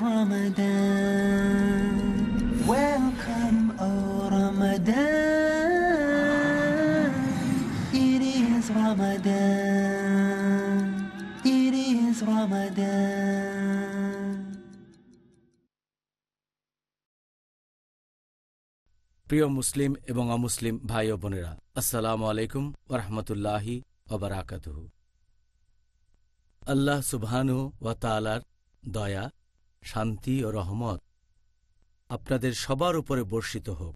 Ramadan. Welcome, O Ramadan. It is Ramadan. It is Ramadan. প্রিয় মুসলিম এবং অমুসলিম ভাই ও বোনেরা আসসালামু আলাইকুম ওরহমতুল্লাহি ওবরাকাতুহ আল্লাহ সুবহানু ওয়া তালার দয়া শান্তি ও রহমত আপনাদের সবার উপরে বর্ষিত হোক।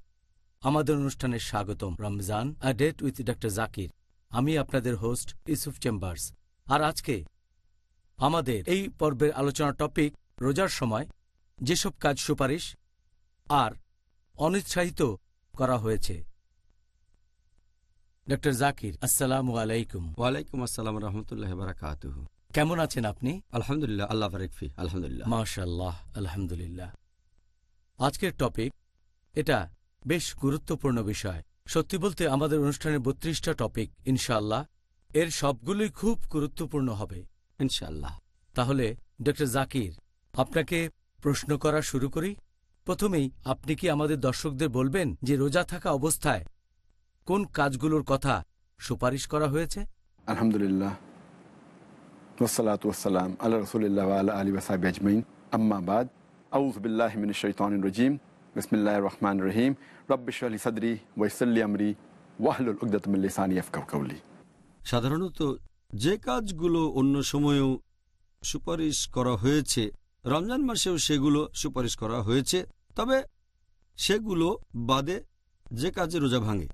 আমাদের অনুষ্ঠানে স্বাগতম Ramzan, a date with doctor Zakir. আমি আপনাদের হোস্ট ইউসুফ চেম্বার্স। আর আজকে আমাদের এই পর্বের আলোচনা টপিক রোজার সময় যেসব কাজ সুপারিশ আর অনুৎসাহিত করা হয়েছে। ডক্টর জাকির, আসসালামু আলাইকুম। ওয়ালাইকুম আসসালাম রহমতুল্লাহ বারাকাত কেমন আছেন আপনি? আলহামদুলিল্লাহ আল্লাহ বারেকফি আলহামদুলিল্লাহ। মাশাল্লাহ আলহামদুলিল্লাহ। আজকের টপিক এটা বেশ গুরুত্বপূর্ণ বিষয়। সত্যি বলতে আমাদের অনুষ্ঠানের বত্রিশটা টপিক ইনশাআল্লাহ এর সবগুলোই খুব গুরুত্বপূর্ণ হবে। ইনশাআল্লাহ। তাহলে ডক্টর জাকির আপনাকে প্রশ্ন করা শুরু করি। প্রথমেই আপনি কি আমাদের দর্শকদের বলবেন যে রোজা থাকা অবস্থায় কোন কাজগুলোর কথা সুপারিশ করা হয়েছে? আলহামদুলিল্লাহ। আল্লাহ মিন রহমান রহিম সাধারণত যে কাজগুলো অন্য সময়েও সুপারিশ করা হয়েছে, রমজান মাসেও সেগুলো সুপারিশ করা হয়েছে, তবে সেগুলো বাদে যে কাজে রোজা ভাঙে।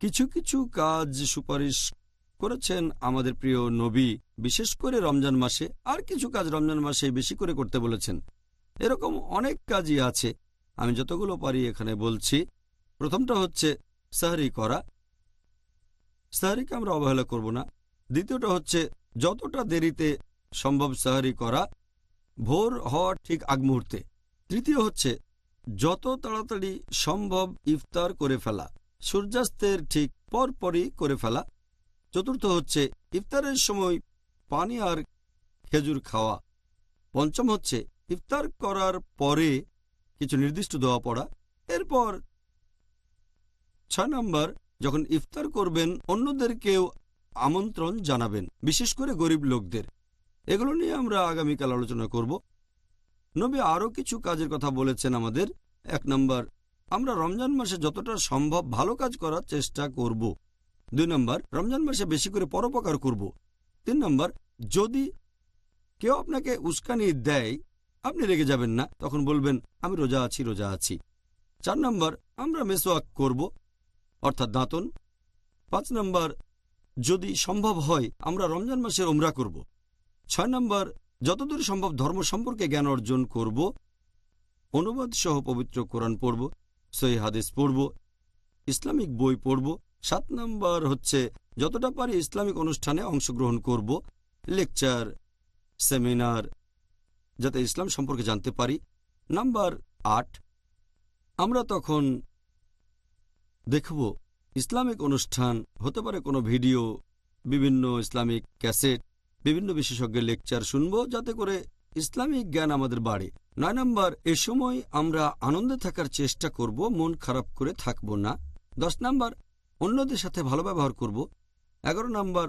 কিছু কিছু কাজ সুপারিশ করেছেন আমাদের প্রিয় নবী, বিশেষ করে রমজান মাসে, আর কিছু কাজ রমজান মাসে বেশি করে করতে বলেছেন। এরকম অনেক কাজই আছে, আমি যতগুলো পারি এখানে বলছি। প্রথমটা হচ্ছে সাহারি করা। সাহারিকে আমরা অবহেলা করব না। দ্বিতীয়টা হচ্ছে যতটা দেরিতে সম্ভব সাহারি করা, ভোর হওয়ার ঠিক আগ মুহূর্তে। তৃতীয় হচ্ছে যত তাড়াতাড়ি সম্ভব ইফতার করে ফেলা, সূর্যাস্তের ঠিক পরপরই করে ফেলা। চতুর্থ হচ্ছে ইফতারের সময় পানি আর খেজুর খাওয়া। পঞ্চম হচ্ছে ইফতার করার পরে কিছু নির্দিষ্ট দোয়া পড়া। এরপর ছয় নম্বর, যখন ইফতার করবেন, অন্যদেরকেও আমন্ত্রণ জানাবেন, বিশেষ করে গরিব লোকদের। এগুলো নিয়ে আমরা আগামীকাল আলোচনা করব। নবী আরও কিছু কাজের কথা বলেছেন আমাদের। এক নম্বর, আমরা রমজান মাসে যতটা সম্ভব ভালো কাজ করার চেষ্টা করব। দুই নম্বর, রমজান মাসে বেশি করে পরোপকার করব। তিন নম্বর, যদি কেউ আপনাকে উস্কানি দেয়, আপনি রেগে যাবেন না, তখন বলবেন, আমি রোজা আছি রোজা আছি। চার নম্বর, আমরা মেসোয়াক করব, অর্থাৎ দাঁতন। পাঁচ নম্বর, যদি সম্ভব হয়, আমরা রমজান মাসের ওমরা করব। ছয় নম্বর, যতদূর সম্ভব ধর্ম সম্পর্কে জ্ঞান অর্জন করব। অনুবাদ সহ পবিত্র কোরআন পড়ব, সহি হাদিস পড়ব, ইসলামিক বই পড়ব সাত নম্বর হচ্ছে, যতটা পারি ইসলামিক অনুষ্ঠানে অংশগ্রহণ করব, লেকচার, সেমিনার, যাতে ইসলাম সম্পর্কে জানতে পারি। নাম্বার আট, আমরা তখন দেখব, ইসলামিক অনুষ্ঠান, হতে পারে কোনো ভিডিও, বিভিন্ন ইসলামিক ক্যাসেট, বিভিন্ন বিশেষজ্ঞের লেকচার শুনব, যাতে করে ইসলামিক জ্ঞান আমাদের বাড়ে। নয় নম্বর, এ সময় আমরা আনন্দে থাকার চেষ্টা করব, মন খারাপ করে থাকব না। দশ নম্বর অন্যদের সাথে ভালো ব্যবহার করব। এগারো নম্বর,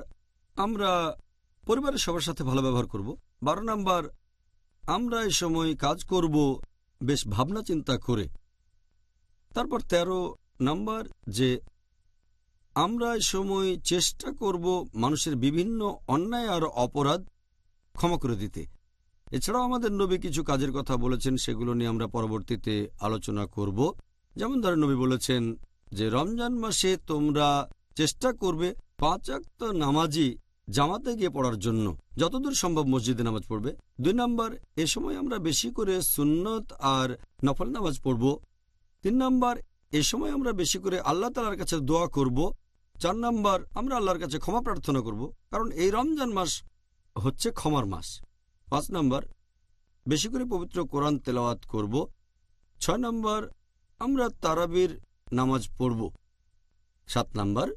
আমরা পরিবারের সবার সাথে ভালো ব্যবহার করব। বারো নম্বর, আমরা এ সময় কাজ করব বেশ ভাবনা চিন্তা করে। তারপর ১৩ নম্বর, যে আমরা এ সময় চেষ্টা করব মানুষের বিভিন্ন অন্যায় আর অপরাধ ক্ষমা করে দিতে। এছাড়াও আমাদের নবী কিছু কাজের কথা বলেছেন, সেগুলো নিয়ে আমরা পরবর্তীতে আলোচনা করব। যেমন ধরেন নবী বলেছেন যে রমজান মাসে তোমরা চেষ্টা করবে পাঁচাক্ত নামাজি জামাতে গিয়ে পড়ার জন্য। যতদূর সম্ভব মসজিদে নামাজ পড়বে। দুই নম্বর, এ সময় আমরা বেশি করে সুন্নত আর নফল নামাজ পড়ব। তিন নম্বর, এ সময় আমরা বেশি করে আল্লাহ তালার কাছে দোয়া করব। চার নম্বর, আমরা আল্লাহর কাছে ক্ষমা প্রার্থনা করব। কারণ এই রমজান মাস হচ্ছে ক্ষমার মাস। পাঁচ নম্বর, বেশি করে পবিত্র কোরআন তেলাওয়াত করব। ছয় নম্বর, আমরা তারাবির নামাজ পড়ব। সাত নাম্বার,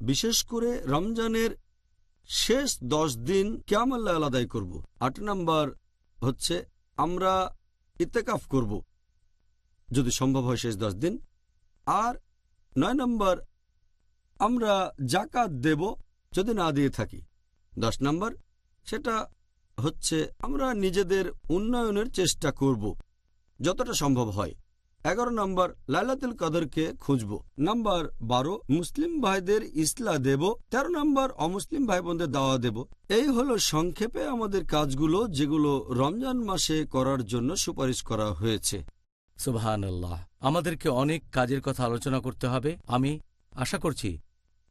বিশেষ করে রমজানের শেষ দশ দিন ক্যামাল্লা আলাদাই করব। আট নাম্বার হচ্ছে আমরা ইতেকাফ করব, যদি সম্ভব হয় শেষ দশ দিন। আর নয় নম্বর, আমরা জাকাত দেব যদি না দিয়ে থাকি। দশ নম্বর, সেটা হচ্ছে আমরা নিজেদের উন্নয়নের চেষ্টা করব, যতটা সম্ভব হয়। এগারো নম্বর লাইলাতুল কদরকে খুঁজব। নম্বর বারো মুসলিম ভাইদের ইসলা দেব। তেরো নম্বর অমুসলিম ভাই বোনদের দাওয়া দেব। এই হলো সংক্ষেপে আমাদের কাজগুলো যেগুলো রমজান মাসে করার জন্য সুপারিশ করা হয়েছে। সুবহান আল্লাহ আমাদেরকে অনেক কাজের কথা আলোচনা করতে হবে। আমি আশা করছি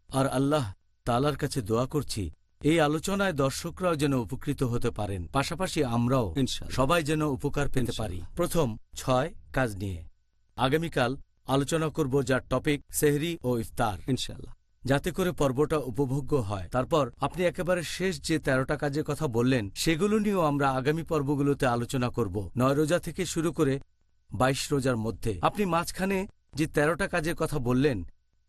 আর আল্লাহ তালার কাছে দোয়া করছি এই আলোচনায় দর্শকরাও যেন উপকৃত হতে পারেন। পাশাপাশি আমরাও সবাই যেন উপকার পেতে পারি। প্রথম ছয় কাজ নিয়ে। আগামীকাল আলোচনা করব যার টপিক সেহরি ও ইফতার। ইনশাল্লাহ যাতে করে পর্বটা উপভোগ্য হয়। তারপর আপনি একেবারে শেষ যে তেরোটা কাজের কথা বললেন সেগুলো নিয়েও আমরা আগামী পর্বগুলোতে আলোচনা করব। নয় রোজা থেকে শুরু করে বাইশ রোজার মধ্যে। আপনি মাঝখানে যে তেরোটা কাজের কথা বললেন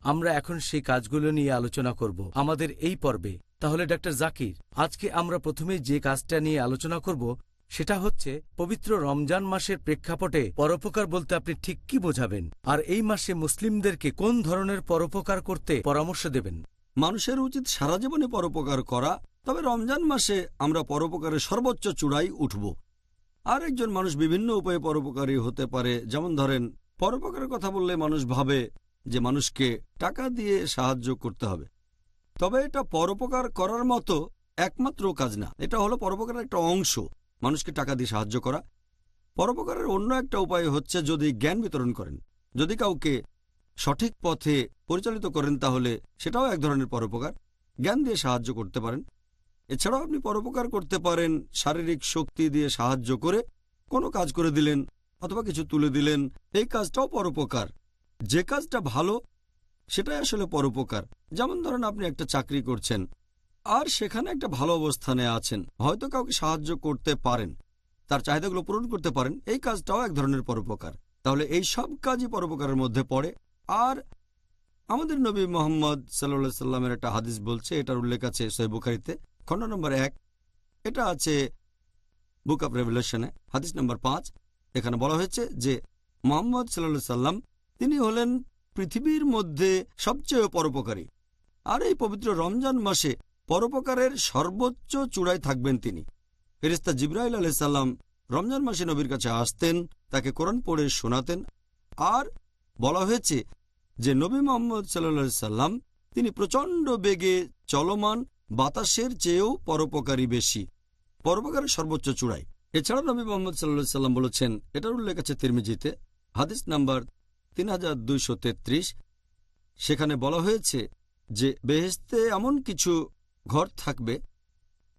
আমরা এখন সেই কাজগুলো নিয়ে আলোচনা করব। আমাদের এই পর্বে। তাহলে ডাক্তার জাকির আজকে আমরা প্রথমে যে কাজটা নিয়ে আলোচনা করব সেটা হচ্ছে পবিত্র রমজান মাসের প্রেক্ষাপটে পরোপকার বলতে আপনি ঠিক কি বোঝাবেন? আর এই মাসে মুসলিমদেরকে কোন ধরনের পরোপকার করতে পরামর্শ দেবেন? মানুষের উচিত সারা জীবনে পরোপকার করা, তবে রমজান মাসে আমরা পরোপকারের সর্বোচ্চ চূড়াই উঠব। আর একজন মানুষ বিভিন্ন উপায়ে পরোপকারী হতে পারে, যেমন ধরেন, পরোপকারের কথা বললে মানুষ ভাবে যে মানুষকে টাকা দিয়ে সাহায্য করতে হবে। তবে এটা পরোপকার করার মতো একমাত্র কাজ না, এটা হলো পরোপকারের একটা অংশ। মানুষকে টাকা দিয়ে সাহায্য করা। পরোপকারের অন্য একটা উপায় হচ্ছে যদি জ্ঞান বিতরণ করেন। যদি কাউকে সঠিক পথে পরিচালিত করেন তাহলে সেটাও এক ধরনের পরোপকার। জ্ঞান দিয়ে সাহায্য করতে পারেন। এছাড়াও আপনি পরোপকার করতে পারেন, শারীরিক শক্তি দিয়ে সাহায্য করে কোনো কাজ করে দিলেন অথবা কিছু তুলে দিলেন, এই কাজটাও পরোপকার। যে কাজটা ভালো, সেটাই আসলে পরোপকার। যেমন ধরেন আপনি একটা চাকরি করছেন আর সেখানে একটা ভালো অবস্থানে আছেন। হয়তো কাউকে সাহায্য করতে পারেন। তার চাহিদাগুলো পূরণ করতে পারেন। এই কাজটাও এক ধরনের পরোপকার। তাহলে এই সব কাজই পরোপকারের মধ্যে পড়ে। আর আমাদের নবী মোহাম্মদ সাল্লা সাল্লামের একটা হাদিস বলছে, এটার উল্লেখ আছে সৈব বুখারিতে, খণ্ড নম্বর এক। এটা আছে বুক অব রেভলিউশনে হাদিস নম্বর পাঁচ। এখানে বলা হয়েছে যে মোহাম্মদ সাল্লা সাল্লাম, তিনি হলেন পৃথিবীর মধ্যে সবচেয়ে পরোপকারী। আর এই পবিত্র রমজান মাসে পরোপকারের সর্বোচ্চ চূড়ায় থাকবেন তিনি। ফেরিস্তা জিব্রাইল আলাইসাল্লাম রমজান মাসে নবীর কাছে আসতেন, তাকে কোরআন পড়ে শোনাতেন আর বলা হয়েছে যে নবী মোহাম্মদ সাল্লা সাল্লাম তিনি প্রচণ্ড বেগে চলমান, বাতাসের চেয়েও পরোপকারী বেশি, পরোপকারের সর্বোচ্চ চূড়ায়। এছাড়া নবী মোহাম্মদ সাল্লা সাল্লাম বলেছেন, এটার উল্লেখ আছে তিরমিজিতে, হাদিস নাম্বার তিন হাজার দুইশো তেত্রিশ, সেখানে বলা হয়েছে যে বেহেস্তে এমন কিছু ঘর থাকবে,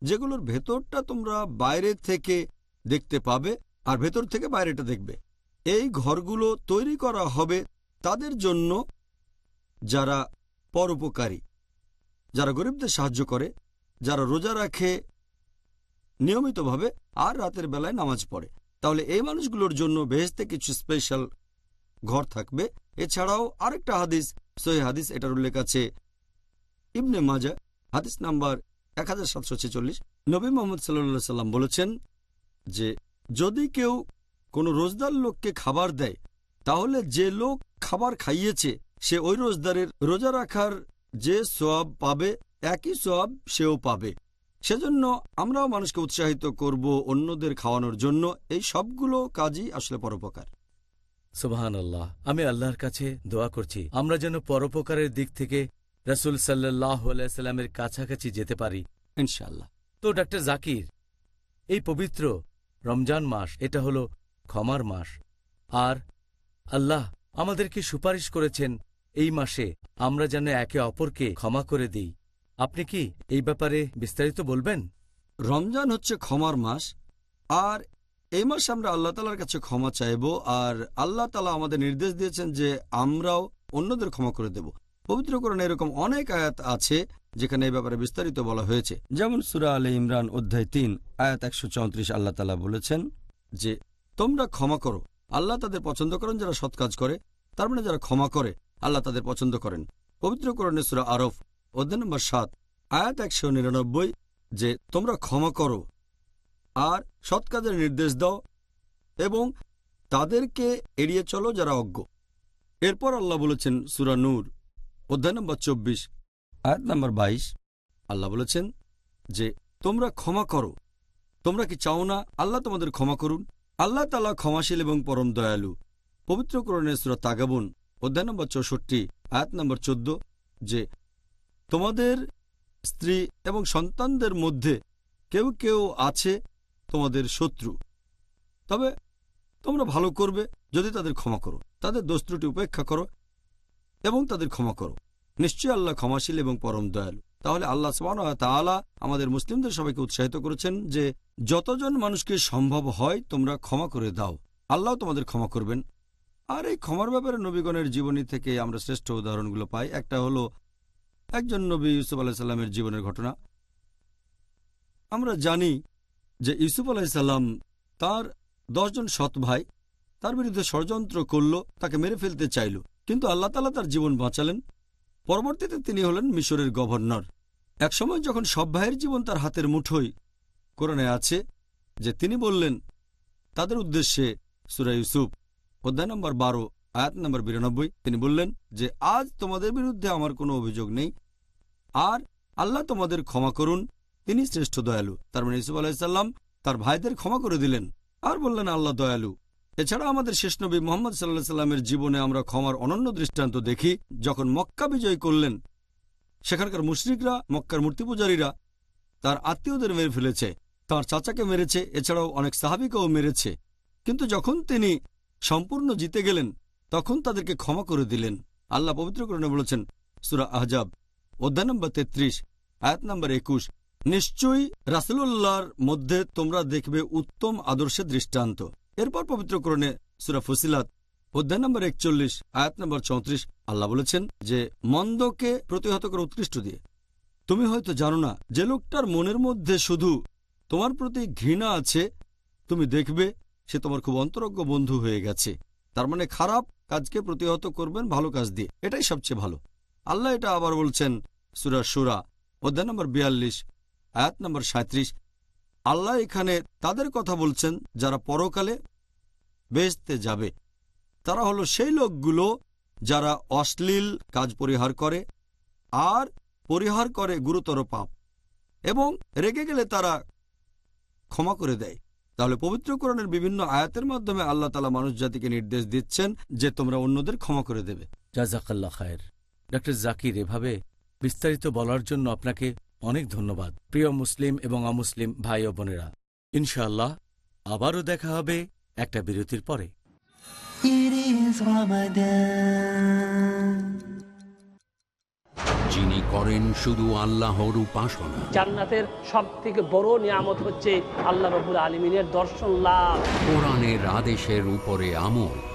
যেগুলোর ভেতরটা তোমরা বাইরে থেকে দেখতে পাবে আর ভেতর থেকে বাইরেটা দেখবে। এই ঘরগুলো তৈরি করা হবে তাদের জন্য যারা পরোপকারী, যারা গরিবদের সাহায্য করে, যারা রোজা রাখে নিয়মিতভাবে আর রাতের বেলায় নামাজ পড়ে। তাহলে এই মানুষগুলোর জন্য বেহেস্তে কিছু স্পেশাল ঘর থাকবে। এছাড়াও আরেকটা হাদিস, সহি হাদিস, এটার উল্লেখ আছে ইবনে মাজা হাদিস নাম্বার এক হাজার সাতশো ছেচল্লিশ। নবী মোহাম্মদ সাল্লা সাল্লাম বলেছেন যে, যদি কেউ কোনো রোজদার লোককে খাবার দেয়, তাহলে যে লোক খাবার খাইয়েছে, সে ওই রোজদারের রোজা রাখার যে সোয়াব পাবে, একই সোয়াব সেও পাবে। সেজন্য আমরাও মানুষকে উৎসাহিত করব অন্যদের খাওয়ানোর জন্য। এই সবগুলো কাজই আসলে পরোপকার। সুবহান আল্লাহ আমি আল্লাহর কাছে দোয়া করছি। আমরা যেন পরোপকারের দিক থেকে রসুল সাল্লাহ সাল্লামের কাছাকাছি যেতে পারি ইনশাল্লাহ তো ডাক্তার জাকির, এই পবিত্র রমজান মাস, এটা হলো ক্ষমার মাস। আর আল্লাহ আমাদেরকে সুপারিশ করেছেন, এই মাসে আমরা যেন একে অপরকে ক্ষমা করে দিই। আপনি কি এই ব্যাপারে বিস্তারিত বলবেন? রমজান হচ্ছে ক্ষমার মাস, আর এই মাসে আমরা আল্লাহ তালার কাছে ক্ষমা চাইব, আর আল্লাহ তালা আমাদের নির্দেশ দিয়েছেন যে আমরাও অন্যদের ক্ষমা করে দেব। পবিত্রকরণে এরকম অনেক আয়াত আছে যেখানে এই ব্যাপারে বিস্তারিত বলা হয়েছে। যেমন সুরা আলী ইমরান অধ্যায় তিন, আয়াত একশো চৌত্রিশ, আল্লাহ তালা বলেছেন যে, তোমরা ক্ষমা করো। আল্লাহ তাদের পছন্দ করেন যারা সৎ কাজ করে। তার মানে যারা ক্ষমা করে, আল্লাহ তাদের পছন্দ করেন। পবিত্রকরণে সুরা আরফ, অধ্যায় নম্বর সাত, আয়াত একশো নিরানব্বই, যে, তোমরা ক্ষমা করো আর সৎ কাজের নির্দেশ দাও এবং তাদেরকে এড়িয়ে চলো যারা অজ্ঞ। এরপর আল্লাহ বলেছেন সুরা নূর অধ্যায় নম্বর চব্বিশ, আয়াত নম্বর বাইশ। আল্লাহ বলেছেন যে, তোমরা ক্ষমা করো। তোমরা কি চাও না আল্লাহ তোমাদের ক্ষমা করুন? আল্লাহ তালা ক্ষমাশীল এবং পরম দয়ালু। পবিত্র করণের সুরা তাগাবুন, অধ্যায় নম্বর চৌষট্টি, আয়াত নম্বর চোদ্দ, যে, তোমাদের স্ত্রী এবং সন্তানদের মধ্যে কেউ কেউ আছে তোমাদের শত্রু। তবে তোমরা ভালো করবে যদি তাদের ক্ষমা করো। তাদের দোষ উপেক্ষা করো। এবং তাদের ক্ষমা করো। নিশ্চয়ই আল্লাহ ক্ষমাশীল এবং পরম দয়ালু। তাহলে আল্লাহ তাআলা আমাদের মুসলিমদের সবাইকে উৎসাহিত করেছেন যে, যতজন মানুষকে সম্ভব হয় তোমরা ক্ষমা করে দাও। আল্লাহ তোমাদের ক্ষমা করবেন। আর এই ক্ষমার ব্যাপারে নবীগণের জীবনী থেকে আমরা শ্রেষ্ঠ উদাহরণগুলো পাই। একটা হলো একজন নবী ইউসুফ আলাহিসাল্লামের জীবনের ঘটনা। আমরা জানি যে ইউসুফ আলাহিসাল্লাম তার দশজন সৎ ভাই, তার বিরুদ্ধে ষড়যন্ত্র করল, তাকে মেরে ফেলতে চাইল। কিন্তু আল্লাহ তালা তার জীবন বাঁচালেন। পরবর্তীতে তিনি হলেন মিশরের গভর্নর। একসময় যখন সব ভাইয়ের জীবন তার হাতের মুঠোই কোরআনে আছে যে তিনি বললেন, তাদের উদ্দেশ্যে সুরা ইউসুফ, অধ্যায় নম্বর বারো, আয়াত নম্বর বিরানব্বই, তিনি বললেন যে, আজ তোমাদের বিরুদ্ধে আমার কোনো অভিযোগ নেই। আর আল্লাহ তোমাদের ক্ষমা করুন, তিনি শ্রেষ্ঠ দয়ালু। তার মানে ইসুফ আলাহিসাল্লাম তার ভাইদের ক্ষমা করে দিলেন। আর বললেন, আল্লাহ দয়ালু। এছাড়া আমাদের শেষ নবী মোহাম্মদ সাল্লাহ সাল্লামের জীবনে আমরা ক্ষমার অনন্য দৃষ্টান্ত দেখি, যখন মক্কা বিজয় করলেন, সেখানকার মুশরিকরা, মক্কার মূর্তি পূজারীরা তার আত্মীয়দের মেরে ফেলেছে, তার চাচাকে মেরেছে, এছাড়াও অনেক সাহাবিকেও মেরেছে। কিন্তু যখন তিনি সম্পূর্ণ জিতে গেলেন, তখন তাদেরকে ক্ষমা করে দিলেন। আল্লাহ পবিত্রকরণে বলেছেন, সুরা আহজাব, অধ্যায় নম্বর তেত্রিশ, আয়াত নম্বর একুশ, নিশ্চয়ই রাসুল্লাহর মধ্যে তোমরা দেখবে উত্তম আদর্শের দৃষ্টান্ত। এরপর পবিত্রকরণে সুরা ফসিলাত, অধ্যায় নম্বর একচল্লিশ, আয়াত নম্বর চৌত্রিশ, আল্লাহ বলেছেন যে, মন্দকে প্রতিহত করে উৎকৃষ্ট দিয়ে। তুমি হয়তো জানো না, যে লোকটার মনের মধ্যে শুধু তোমার প্রতি ঘৃণা আছে, তুমি দেখবে সে তোমার খুব অন্তরজ্ঞ বন্ধু হয়ে গেছে। তার মানে খারাপ কাজকে প্রতিহত করবেন ভালো কাজ দিয়ে। এটাই সবচেয়ে ভালো। আল্লাহ এটা আবার বলছেন সুরা সুরা অধ্যায় নম্বর বিয়াল্লিশ, আয়াত নম্বর সাঁত্রিশ আল্লাহ এখানে তাদের কথা বলছেন, যারা পরকালে বেসতে যাবে। তারা হলো সেই লোকগুলো যারা অশ্লীল কাজ পরিহার করে আর পরিহার করে গুরুতর পাপ। এবং রেগে গেলে তারা ক্ষমা করে দেয়। তাহলে পবিত্রকরণের বিভিন্ন আয়াতের মাধ্যমে আল্লাহ তালা মানুষ জাতিকে নির্দেশ দিচ্ছেন যে তোমরা অন্যদের ক্ষমা করে দেবে। জাজাকাল্লা খায়ের। ডক্টর জাকির, এভাবে বিস্তারিত বলার জন্য আপনাকে অনেক ধন্যবাদ প্রিয় মুসলিম এবং অমুসলিম ভাই ও বোনেরা। ইনশাআল্লাহ আবারও দেখা হবে একটা বিরতির পরে. যিনি করেন শুধু আল্লাহর উপাসনা। জান্নাতের সব থেকে বড় নিয়ামত হচ্ছে আল্লাহ রবুল আলমিনের দর্শন লাভ। কোরআনের আদেশের উপরে আমল।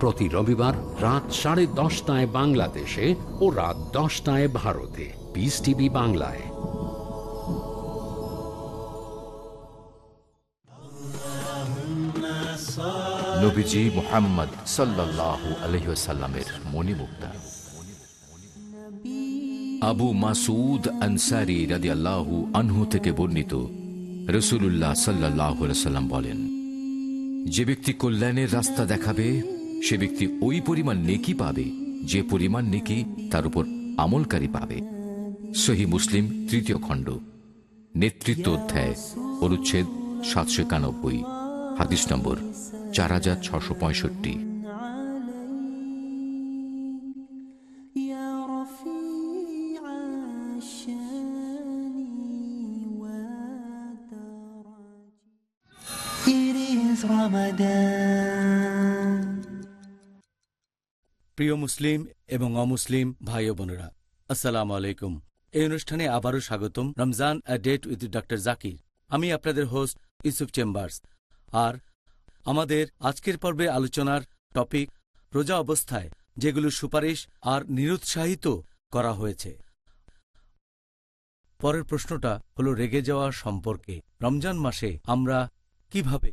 প্রতি রবিবার রাত সাড়ে দশটায় বাংলাদেশে ও রাত দশটায় ভারতে। পিস টিভি বাংলায়। নবীজি মোহাম্মদ আবু মাসুদ আনসারি রাদি আল্লাহু আনহু থেকে বর্ণিত রসুল্লাহ সাল্লাহ সাল্লাম বলেন, যে ব্যক্তি কল্যাণের রাস্তা দেখাবে সে ব্যক্তি ওই পরিমাণ নেকি পাবে, যে পরিমাণ নেকি তার উপর আমলকারী পাবে। সহি মুসলিম, তৃতীয় খণ্ড। নেতৃত্ব অধ্যায়, অনুচ্ছেদ সাতশো একানব্বই, হাদিস নম্বর চার হাজার ছশো পঁয়ষট্টি। Ramadan. প্রিয় মুসলিম এবং অমুসলিম ভাই বোনেরা, আসসালাম আলাইকুম। এই অনুষ্ঠানে আবারও স্বাগতম Ramzan a date with doctor Zakir আমি আপনাদের হোস্ট ইউসুফ চেম্বার্স আর আমাদের আজকের পর্বে আলোচনার টপিক রোজা অবস্থায়, যেগুলো সুপারিশ আর নিরুৎসাহিত করা হয়েছে। পরের প্রশ্নটা হলো, রেগে যাওয়া সম্পর্কে। রমজান মাসে আমরা কীভাবে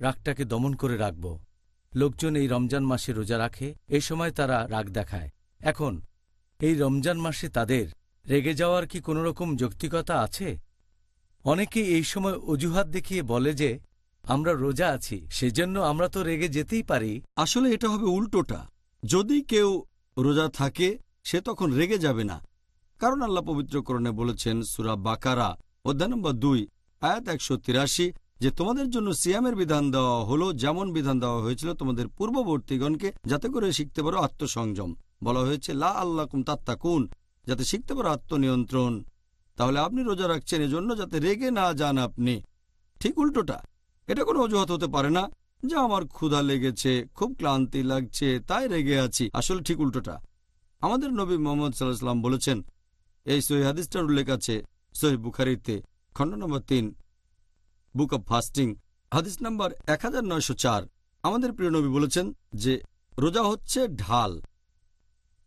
রাগটাকে দমন করে রাখব? লোকজন এই রমজান মাসে রোজা রাখে এই সময় তারা রাগ দেখায়। এখন, এই রমজান মাসে তাদের রেগে যাওয়ার কি কোনো রকম যৌক্তিকতা আছে? অনেকে এই সময় অজুহাত দেখিয়ে বলে যে, আমরা রোজা আছি, সেজন্য আমরা তো রেগে যেতেই পারি। আসলে এটা হবে উল্টোটা। যদি কেউ রোজা থাকে, সে তখন রেগে যাবে না। কারণ আল্লাহ পবিত্রকরণে বলেছেন, সুরা বাকারা, অধ্যায় নম্বর দুই, আয়াত একশো তিরাশি যে তোমাদের জন্য সিয়ামের বিধান দেওয়া হলো, যেমন বিধান দেওয়া হয়েছিল, তোমাদের পূর্ববর্তীগণকে যাতে করে শিখতে পারো আত্মসংযম। বলা হয়েছে, লা আল্লাহ কুম তাত্তাকুন যাতে শিখতে পারো আত্মনিয়ন্ত্রণ। তাহলে আপনি রোজা রাখছেন এজন্য যাতে রেগে না যান আপনি। ঠিক উল্টোটা, এটা কোনো অজুহাত হতে পারে না যে আমার ক্ষুধা লেগেছে, খুব ক্লান্তি লাগছে, তাই রেগে আছি। আসলে ঠিক উল্টোটা, আমাদের নবী মোহাম্মদ সাল্লাহাম বলেছেন, এই সহি হাদিসটার উল্লেখ আছে সহি বুখারিতে, খণ্ড নম্বর তিন। বুক অব ফাস্টিং হাদিস নম্বর এক হাজার নয়শো চার। আমাদের প্রিয় নবী বলেছেন যে, রোজা হচ্ছে ঢাল।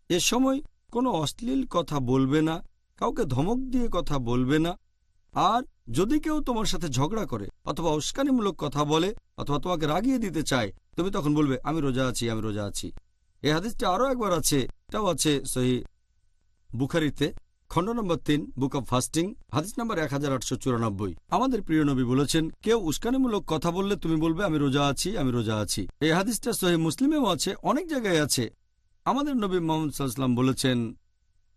এ সময় কোনো অশ্লীল কথা বলবে না, কাউকে ধমক দিয়ে কথা বলবে না। আর যদি কেউ তোমার সাথে ঝগড়া করে অথবা উস্কানিমূলক কথা বলে অথবা তোমাকে রাগিয়ে দিতে চায়, তুমি তখন বলবে, আমি রোজা আছি, আমি রোজা আছি। এ হাদিসটা আরও একবার আছে, এটাও আছে সহি বুখারিতে। খণ্ড নম্বর তিন বুক অব ফাস্টিং হাদিস নম্বর এক হাজার আটশো চুরানব্বই। আমাদের প্রিয় নবী বলেছেন, কেউ উস্কানিমূলক কথা বললে তুমি বলবে, আমি রোজা আছি, আমি রোজা আছি। এই হাদিসটা সহি মুসলিমেও আছে, অনেক জায়গায় আছে। আমাদের নবী মোহাম্মদ সাল্লাম বলেছেন,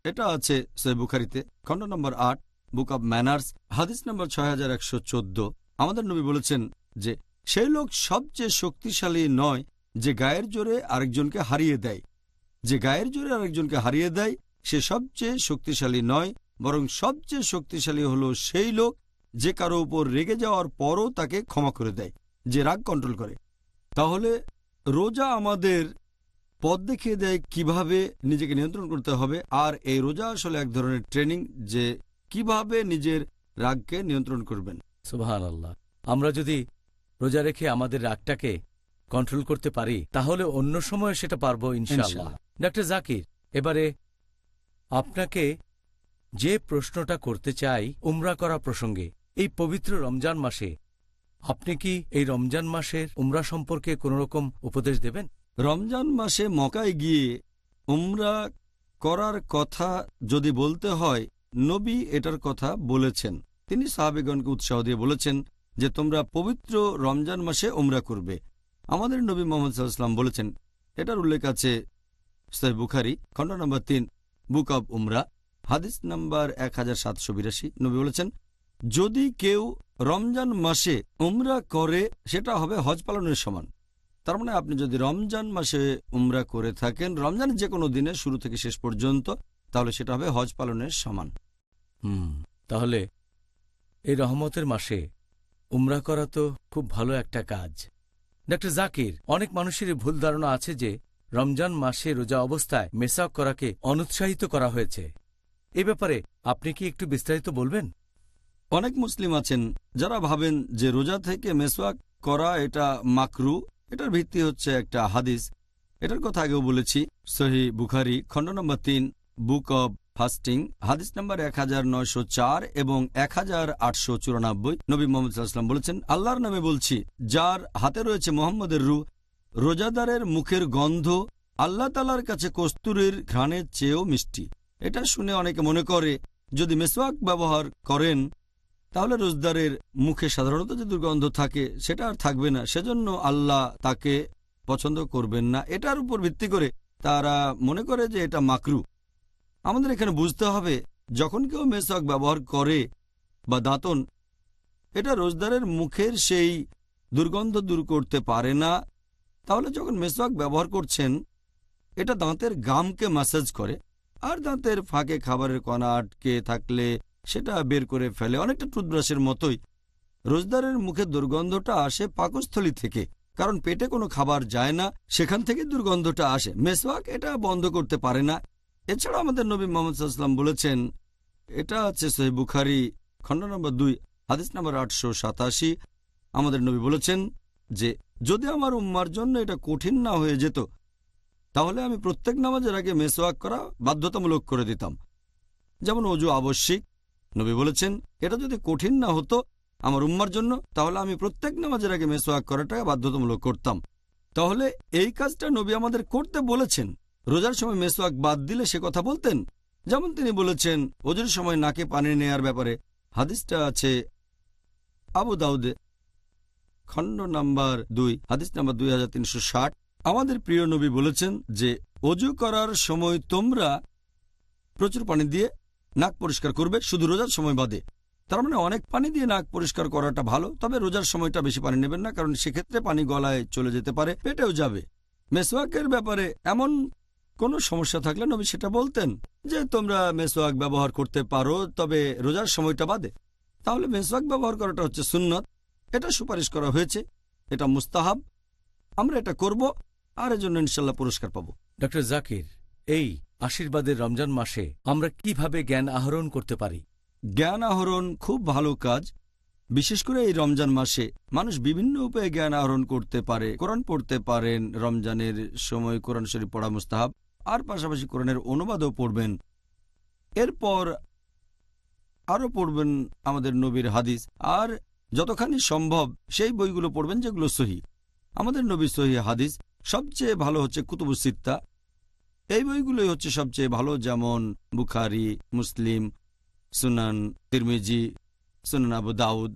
এটা আছে সহি বুখারিতে, খণ্ড নম্বর আট বুক অব ম্যানার্স হাদিস নম্বর ছয় হাজার একশো চোদ্দ। আমাদের নবী বলেছেন যে, সেই লোক সবচেয়ে শক্তিশালী নয় যে গায়ের জোরে আরেকজনকে হারিয়ে দেয়। যে গায়ের জোরে আরেকজনকে হারিয়ে দেয় সে সবচেয়ে শক্তিশালী নয় বরং সবচেয়ে শক্তিশালী হলো সেই লোক যে কারও উপর রেগে যাওয়ার পরও তাকে ক্ষমা করে দেয় যে রাগ কন্ট্রোল করে। তাহলে রোজা আমাদের পথ দেখিয়ে দেয় কীভাবে নিজেকে নিয়ন্ত্রণ করতে হবে আর এই রোজা আসলে এক ধরনের ট্রেনিং যে কীভাবে নিজের রাগকে নিয়ন্ত্রণ করবেন। সুবহান আল্লাহ আমরা যদি রোজা রেখে আমাদের রাগটাকে কন্ট্রোল করতে পারি তাহলে অন্য সময় সেটা পারব ইনশাআল্লাহ। ডাক্তার জাকির এবারে আপনাকে যে প্রশ্নটা করতে চাই, উমরা করা প্রসঙ্গে, এই পবিত্র রমজান মাসে, আপনি কি এই রমজান মাসের উমরা সম্পর্কে কোনো রকম উপদেশ দেবেন? রমজান মাসে মকায় গিয়ে উমরা করার কথা যদি বলতে হয়, নবী এটার কথা বলেছেন। তিনি সাহাবেগণকে উৎসাহ দিয়ে বলেছেন যে, তোমরা পবিত্র রমজান মাসে উমরা করবে। আমাদের নবী মোহাম্মদ সাল্লাম বলেছেন, এটার উল্লেখ আছে সহি বুখারি, খণ্ড নম্বর তিন। বুক অব উমরা, হাদিস নম্বর এক হাজার সাতশো বিরাশি। নবী বলেছেন, যদি কেউ রমজান মাসে উমরা করে, সেটা হবে হজ পালনের সমান। তার মানে আপনি যদি রমজান মাসে উমরা করে থাকেন রমজানের যে কোনো দিনে শুরু থেকে শেষ পর্যন্ত, তাহলে সেটা হবে হজ পালনের সমান। হুম, তাহলে এই রহমতের মাসে উমরা করা তো খুব ভালো একটা কাজ। ডাক্তার জাকির, অনেক মানুষেরই ভুল ধারণা আছে যে রমজান মাসে রোজা অবস্থায় মেসাক করাকে অনুৎসাহিত করা হয়েছে। এ ব্যাপারে আপনি কি একটু বিস্তারিত বলবেন? অনেক মুসলিম আছেন যারা ভাবেন যে রোজা থেকে মেসওয়াক করা এটা মাকরু, এটার ভিত্তি হচ্ছে একটা হাদিস। এটার কথা আগেও বলেছি, সহি বুখারি, খণ্ড নম্বর তিন, বুক অব ফাস্টিং, হাদিস নম্বর এক হাজার নয়শো চার এবং এক হাজার আটশো চুরানব্বই। নবী মোহাম্মদ বলেছেন, আল্লাহর নামে বলছি, যার হাতে রয়েছে মোহাম্মদের রু রোজাদারের মুখের গন্ধ আল্লাহ তালার কাছে কস্তুরীর ঘ্রাণের চেয়েও মিষ্টি। এটা শুনে অনেকে মনে করে, যদি মেসওয়াক ব্যবহার করেন, তাহলে রোজদারের মুখে সাধারণত যে দুর্গন্ধ থাকে, সেটা আর থাকবে না। সেজন্য আল্লাহ তাকে পছন্দ করবেন না। এটার উপর ভিত্তি করে তারা মনে করে যে এটা মাকরু। আমাদের এখানে বুঝতে হবে, যখন কেউ মেসওয়াক ব্যবহার করে বা দাঁতন, এটা রোজদারের মুখের সেই দুর্গন্ধ দূর করতে পারে না তাহলে যখন মেসওয়াক ব্যবহার করছেন, এটা দাঁতের গামকে ম্যাসাজ করে, আর দাঁতের ফাঁকে খাবারের কণা আটকে থাকলে সেটা বের করে ফেলে। অনেকটা টুথব্রাশের মতোই। রোজদারের মুখে দুর্গন্ধটা আসে পাকস্থলী থেকে, কারণ পেটে কোনো খাবার যায় না, সেখান থেকে দুর্গন্ধটা আসে। মেসওয়াক এটা বন্ধ করতে পারে না। এছাড়া আমাদের নবী মোহাম্মদ সাল্লাম বলেছেন, এটা আছে সহি বুখারি, খণ্ড নম্বর দুই, হাদিস নম্বর আটশো সাতাশি। আমাদের নবী বলেছেন যে, যদি আমার উম্মার জন্য এটা কঠিন না হয়ে যেত, তাহলে আমি প্রত্যেক নামাজের আগে মেসওয়াক করা বাধ্যতামূলক করে দিতাম। যেমন অজু আবশ্যিক। নবী বলেছেন, এটা যদি কঠিন না হতো আমার উম্মার জন্য, তাহলে আমি প্রত্যেক নামাজের আগে মেসওয়াক করাটা বাধ্যতামূলক করতাম। তাহলে এই কাজটা নবী আমাদের করতে বলেছেন। রোজার সময় মেসওয়াক বাদ দিলে সে কথা বলতেন। যেমন তিনি বলেছেন ওজোর সময় নাকে পানি নেয়ার ব্যাপারে হাদিসটা আছে আবু দাউদে খণ্ড নাম্বার দুই, হাদিস নাম্বার দুই হাজার তিনশো ষাট। আমাদের প্রিয় নবী বলেছেন যে, অজু করার সময় তোমরা প্রচুর পানি দিয়ে নাক পরিষ্কার করবে, শুধু রোজার সময় বাদে। তার মানে অনেক পানি দিয়ে নাক পরিষ্কার করাটা ভালো, তবে রোজার সময়টা বেশি পানি নেবেন না, কারণ সেক্ষেত্রে পানি গলায় চলে যেতে পারে, পেটেও যাবে। মেসওয়াকের ব্যাপারে এমন কোনো সমস্যা থাকলে নবী সেটা বলতেন যে, তোমরা মেসওয়াক ব্যবহার করতে পারো, তবে রোজার সময়টা বাদে। তাহলে মেসওয়াক ব্যবহার করাটা হচ্ছে সুন্নত। এটা সুপারিশ করা হয়েছে এটা মুস্তাহাব আমরা এটা করব আর এজন্য ইনশাল্লাহ পুরস্কার পাবো। ডক্টর জাকির এই আশীর্বাদের রমজান মাসে আমরা কীভাবে জ্ঞান আহরণ করতে পারি? জ্ঞান আহরণ খুব ভালো কাজ। বিশেষ করে এই রমজান মাসে মানুষ বিভিন্ন উপায়ে জ্ঞান আহরণ করতে পারে। কোরআন পড়তে পারেন রমজানের সময় কোরআন শরীফ পড়া মুস্তাহাব আর পাশাপাশি কোরআনের অনুবাদও পড়বেন। এরপর আরও পড়বেন আমাদের নবীর হাদিস আর যতখানি সম্ভব সেই বইগুলো পড়বেন যেগুলো সহি। আমাদের নবী সহি হাদিস সবচেয়ে ভালো হচ্ছে কুতুবুসিত্তা এই বইগুলোই হচ্ছে সবচেয়ে ভালো, যেমন বুখারি, মুসলিম, সুনান তিরমিজি, সুনান আবু দাউদ,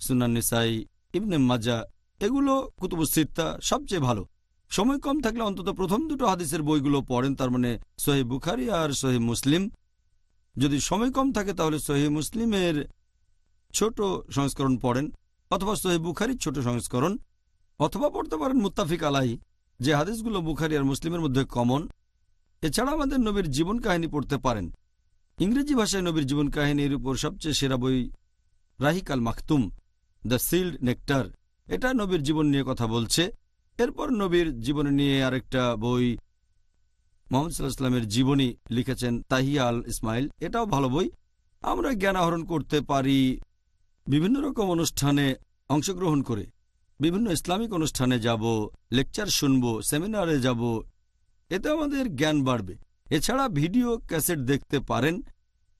সুনান নিসাই, ইবনে মাজা এগুলো কুতুবুসিত্তা সবচেয়ে ভালো। সময় কম থাকলে অন্তত প্রথম দুটো হাদিসের বইগুলো পড়েন, তার মানে সহি বুখারি আর সহি মুসলিম। যদি সময় কম থাকে তাহলে সহি মুসলিমের ছোট সংস্করণ পড়েন, অথবা সহি বুখারির ছোট সংস্করণ, অথবা পড়তে পারেন মুত্তাফিক আলাই যে হাদিসগুলো বুখারি আর মুসলিমের মধ্যে কমন এছাড়া আমাদের নবীর জীবন কাহিনী পড়তে পারেন। ইংরেজি ভাষায় নবীর জীবন কাহিনীর উপর সবচেয়ে সেরা বই রাহিকাল মাখতুম, দ্য সিল্ড নেকটার। এটা নবীর জীবন নিয়ে কথা বলছে। এরপর নবীর জীবন নিয়ে আরেকটা বই মোহাম্মদ সাল্লাহ ইসলামের জীবনী লিখেছেন তাহিয়া আল ইসমাইল এটাও ভালো বই। আমরা জ্ঞান আহরণ করতে পারি বিভিন্ন রকম অনুষ্ঠানে অংশগ্রহণ করে, বিভিন্ন ইসলামিক অনুষ্ঠানে যাব, লেকচার শুনব, সেমিনারে যাব। এতে আমাদের জ্ঞান বাড়বে। এছাড়া ভিডিও ক্যাসেট দেখতে পারেন,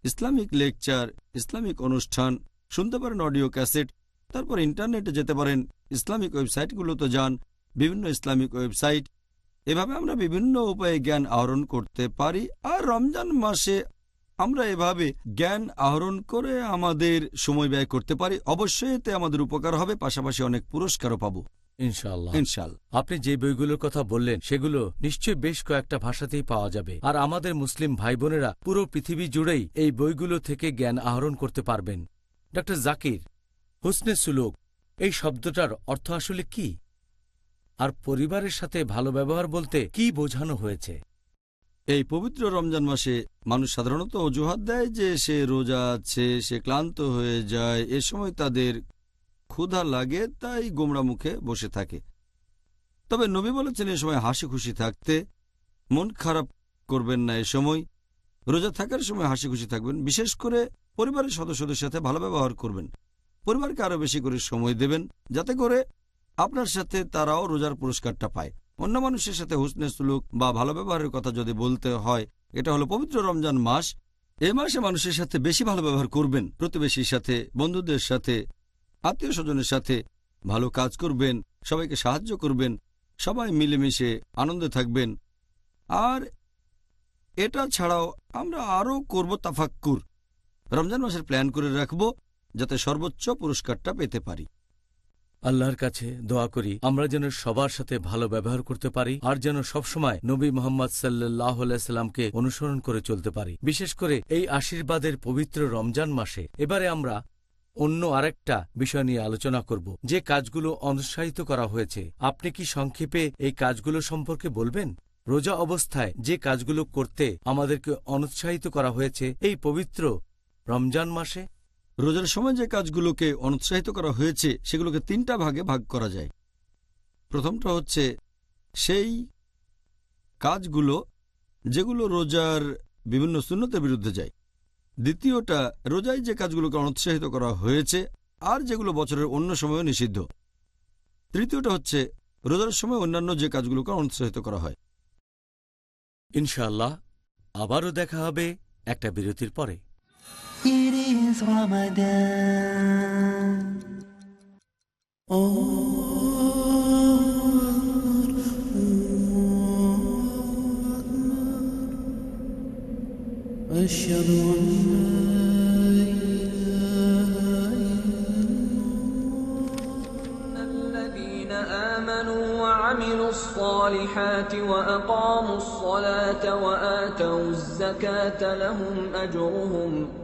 ইসলামিক লেকচার, ইসলামিক অনুষ্ঠান, শুনতে পারেন অডিও ক্যাসেট, তারপর ইন্টারনেটে যেতে পারেন, ইসলামিক ওয়েবসাইটগুলোতে যান, বিভিন্ন ইসলামিক ওয়েবসাইট। এভাবে আমরা বিভিন্ন উপায়ে জ্ঞান আহরণ করতে পারি। আর রমজান মাসে আমরা এভাবে জ্ঞান আহরণ করে আমাদের সময় ব্যয় করতে পারি। অবশ্যই এতে আমাদের উপকার হবে পাশাপাশি অনেক পুরস্কারও পাবো। ইনশাআল্লাহ। ইনশাল আপনি যে বইগুলোর কথা বললেন সেগুলো নিশ্চয়ই বেশ কয়েকটা ভাষাতেই পাওয়া যাবে। আর আমাদের মুসলিম ভাই বোনেরা পুরো পৃথিবী জুড়েই এই বইগুলো থেকে জ্ঞান আহরণ করতে পারবেন। ডক্টর জাকির হুসনে সুলুক এই শব্দটার অর্থ আসলে কি? আর পরিবারের সাথে ভালো ব্যবহার বলতে কি বোঝানো হয়েছে? এই পবিত্র রমজান মাসে মানুষ সাধারণত অজুহাত দেয় যে সে রোজা আছে, সে ক্লান্ত হয়ে যায়, এ সময় তাদের ক্ষুধা লাগে, তাই গোমড়া মুখে বসে থাকে। তবে নবী বলেছেন, এ সময় হাসি খুশি থাকতে মন খারাপ করবেন না, এ সময় রোজা থাকার সময় হাসি খুশি থাকবেন। বিশেষ করে পরিবারের সদস্যদের সাথে ভালো ব্যবহার করবেন। পরিবারকে আরও বেশি করে সময় দেবেন, যাতে করে আপনার সাথে তারাও রোজার পুরস্কারটা পায়। অন্য মানুষের সাথে হুসনে সুলুক বা ভালো ব্যবহারের কথা যদি বলতে হয়, এটা হলো পবিত্র রমজান মাস। এ মাসে মানুষের সাথে বেশি ভালো ব্যবহার করবেন, প্রতিবেশীর সাথে, বন্ধুদের সাথে আত্মীয় স্বজনের সাথে ভালো কাজ করবেন, সবাইকে সাহায্য করবেন, সবাই মিলেমিশে আনন্দে থাকবেন। আর এটা ছাড়াও আমরা আরও করব তাফাক্কুর। রমজান মাসের প্ল্যান করে রাখব যাতে সর্বোচ্চ পুরস্কারটা পেতে পারি। আল্লাহর কাছে দোয়া করি, আমরা যেন সবার সাথে ভালো ব্যবহার করতে পারি, আর যেন সবসময় নবী মোহাম্মদ সাল্লাহ সাল্লামকে অনুসরণ করে চলতে পারি। বিশেষ করে এই আশীর্বাদের পবিত্র রমজান মাসে, এবারে আমরা অন্য আরেকটা বিষয় নিয়ে আলোচনা করব, যে কাজগুলো অনুৎসাহিত করা হয়েছে। আপনি কি সংক্ষেপে এই কাজগুলো সম্পর্কে বলবেন? রোজা অবস্থায় যে কাজগুলো করতে আমাদেরকে অনুৎসাহিত করা হয়েছে এই পবিত্র রমজান মাসে? রোজার সময় যে কাজগুলোকে অনুৎসাহিত করা হয়েছে সেগুলোকে তিনটা ভাগে ভাগ করা যায়। প্রথমটা হচ্ছে সেই কাজগুলো যেগুলো রোজার বিভিন্ন শূন্যতের বিরুদ্ধে যায়। দ্বিতীয়টা রোজায় যে কাজগুলোকে অনুৎসাহিত করা হয়েছে আর যেগুলো বছরের অন্য সময়ে নিষিদ্ধ। তৃতীয়টা হচ্ছে রোজার সময় অন্যান্য যে কাজগুলোকে অনুৎসাহিত করা হয়। ইনশাআল্লাহ আবারও দেখা হবে একটা বিরতির পরে। Is. Oh, أشهد أن الذين آمنوا وعملوا الصالحات وأقاموا الصلاة وآتوا الزكاة لهم أجرهم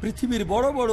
পৃথিবীর বড় বড়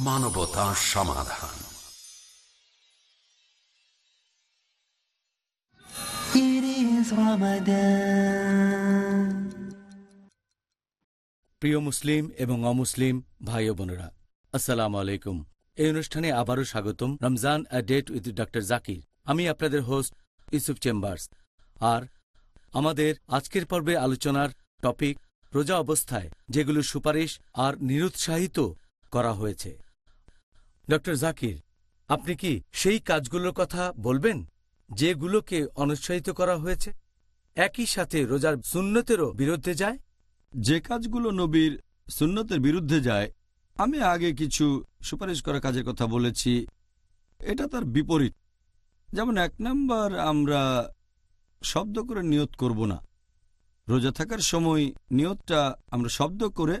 মানবতার সমাধান. প্রিয় মুসলিম এবং অমুসলিম ভাই ও বোনেরা আসসালাম আলাইকুম। এই অনুষ্ঠানে আবারও স্বাগতম Ramzan a date with doctor Zakir. আমি আপনাদের হোস্ট ইউসুফ চেম্বার্স। আর আমাদের আজকের পর্বে আলোচনার টপিক রোজা অবস্থায় যেগুলো সুপারিশ আর নিরুৎসাহিত করা হয়েছে। ডক্টর জাকির, আপনি কি সেই কাজগুলোর কথা বলবেন যেগুলোকে অনুৎসাহিত করা হয়েছে? একই সাথে রোজার সুন্নতেরও বিরুদ্ধে যায়? যে কাজগুলো নবীর সুন্নতের বিরুদ্ধে যায়, আমি আগে কিছু সুপারিশ করা কাজের কথা বলেছি। এটা তার বিপরীত। যেমন এক নম্বর, আমরা শব্দ করে নিয়ত করব না। রোজা থাকার সময় নিয়তটা আমরা শব্দ করে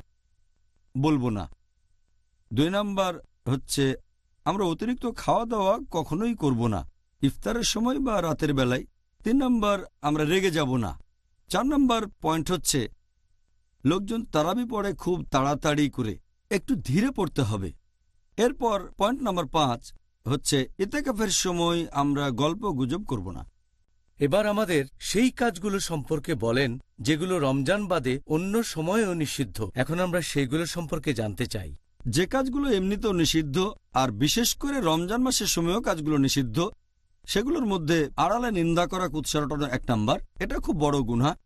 বলব না। দুই নাম্বার হচ্ছে, আমরা অতিরিক্ত খাওয়া দাওয়া কখনোই করব না। ইফতারের সময় বা রাতের বেলায়। তিন নম্বর, আমরা রেগে যাব না। চার নম্বর পয়েন্ট হচ্ছে, লোকজন তারাবি পড়ে খুব তাড়াতাড়ি করে। একটু ধীরে পড়তে হবে। এরপর পয়েন্ট নম্বর পাঁচ হচ্ছে ইতেকাফের সময় আমরা গল্প গুজব করব না। এবার আমাদের সেই কাজগুলো সম্পর্কে বলেন, যেগুলো রমজান বাদে অন্য সময়েও নিষিদ্ধ। এখন আমরা সেগুলো সম্পর্কে জানতে চাই। যে কাজগুলো এমনিতেও নিষিদ্ধ, আর বিশেষ করে রমজান মাসের সময়ও কাজগুলো নিষিদ্ধ, সেগুলোর মধ্যে আড়ালে নিন্দা করা কুৎসারটানো এক নাম্বার। এটা খুব বড় গুণা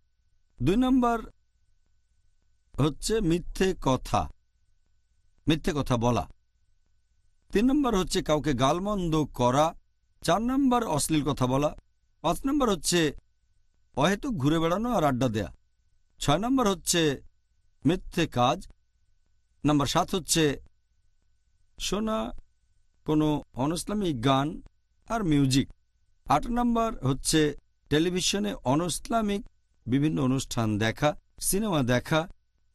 দুই নাম্বার হচ্ছে মিথ্যে কথা। মিথ্যে কথা বলা। তিন নম্বর হচ্ছে কাউকে গালমন্দ করা। চার নম্বর অশ্লীল কথা বলা। পাঁচ নম্বর হচ্ছে অহেতুক ঘুরে বেড়ানো আর আড্ডা দেয়া। ছয় নম্বর হচ্ছে মিথ্যে কাজ। নাম্বার সাত হচ্ছে, শোনা কোনো অনইসলামিক গান আর মিউজিক। আট নম্বর হচ্ছে, টেলিভিশনে অনইসলামিক বিভিন্ন অনুষ্ঠান দেখা, সিনেমা দেখা।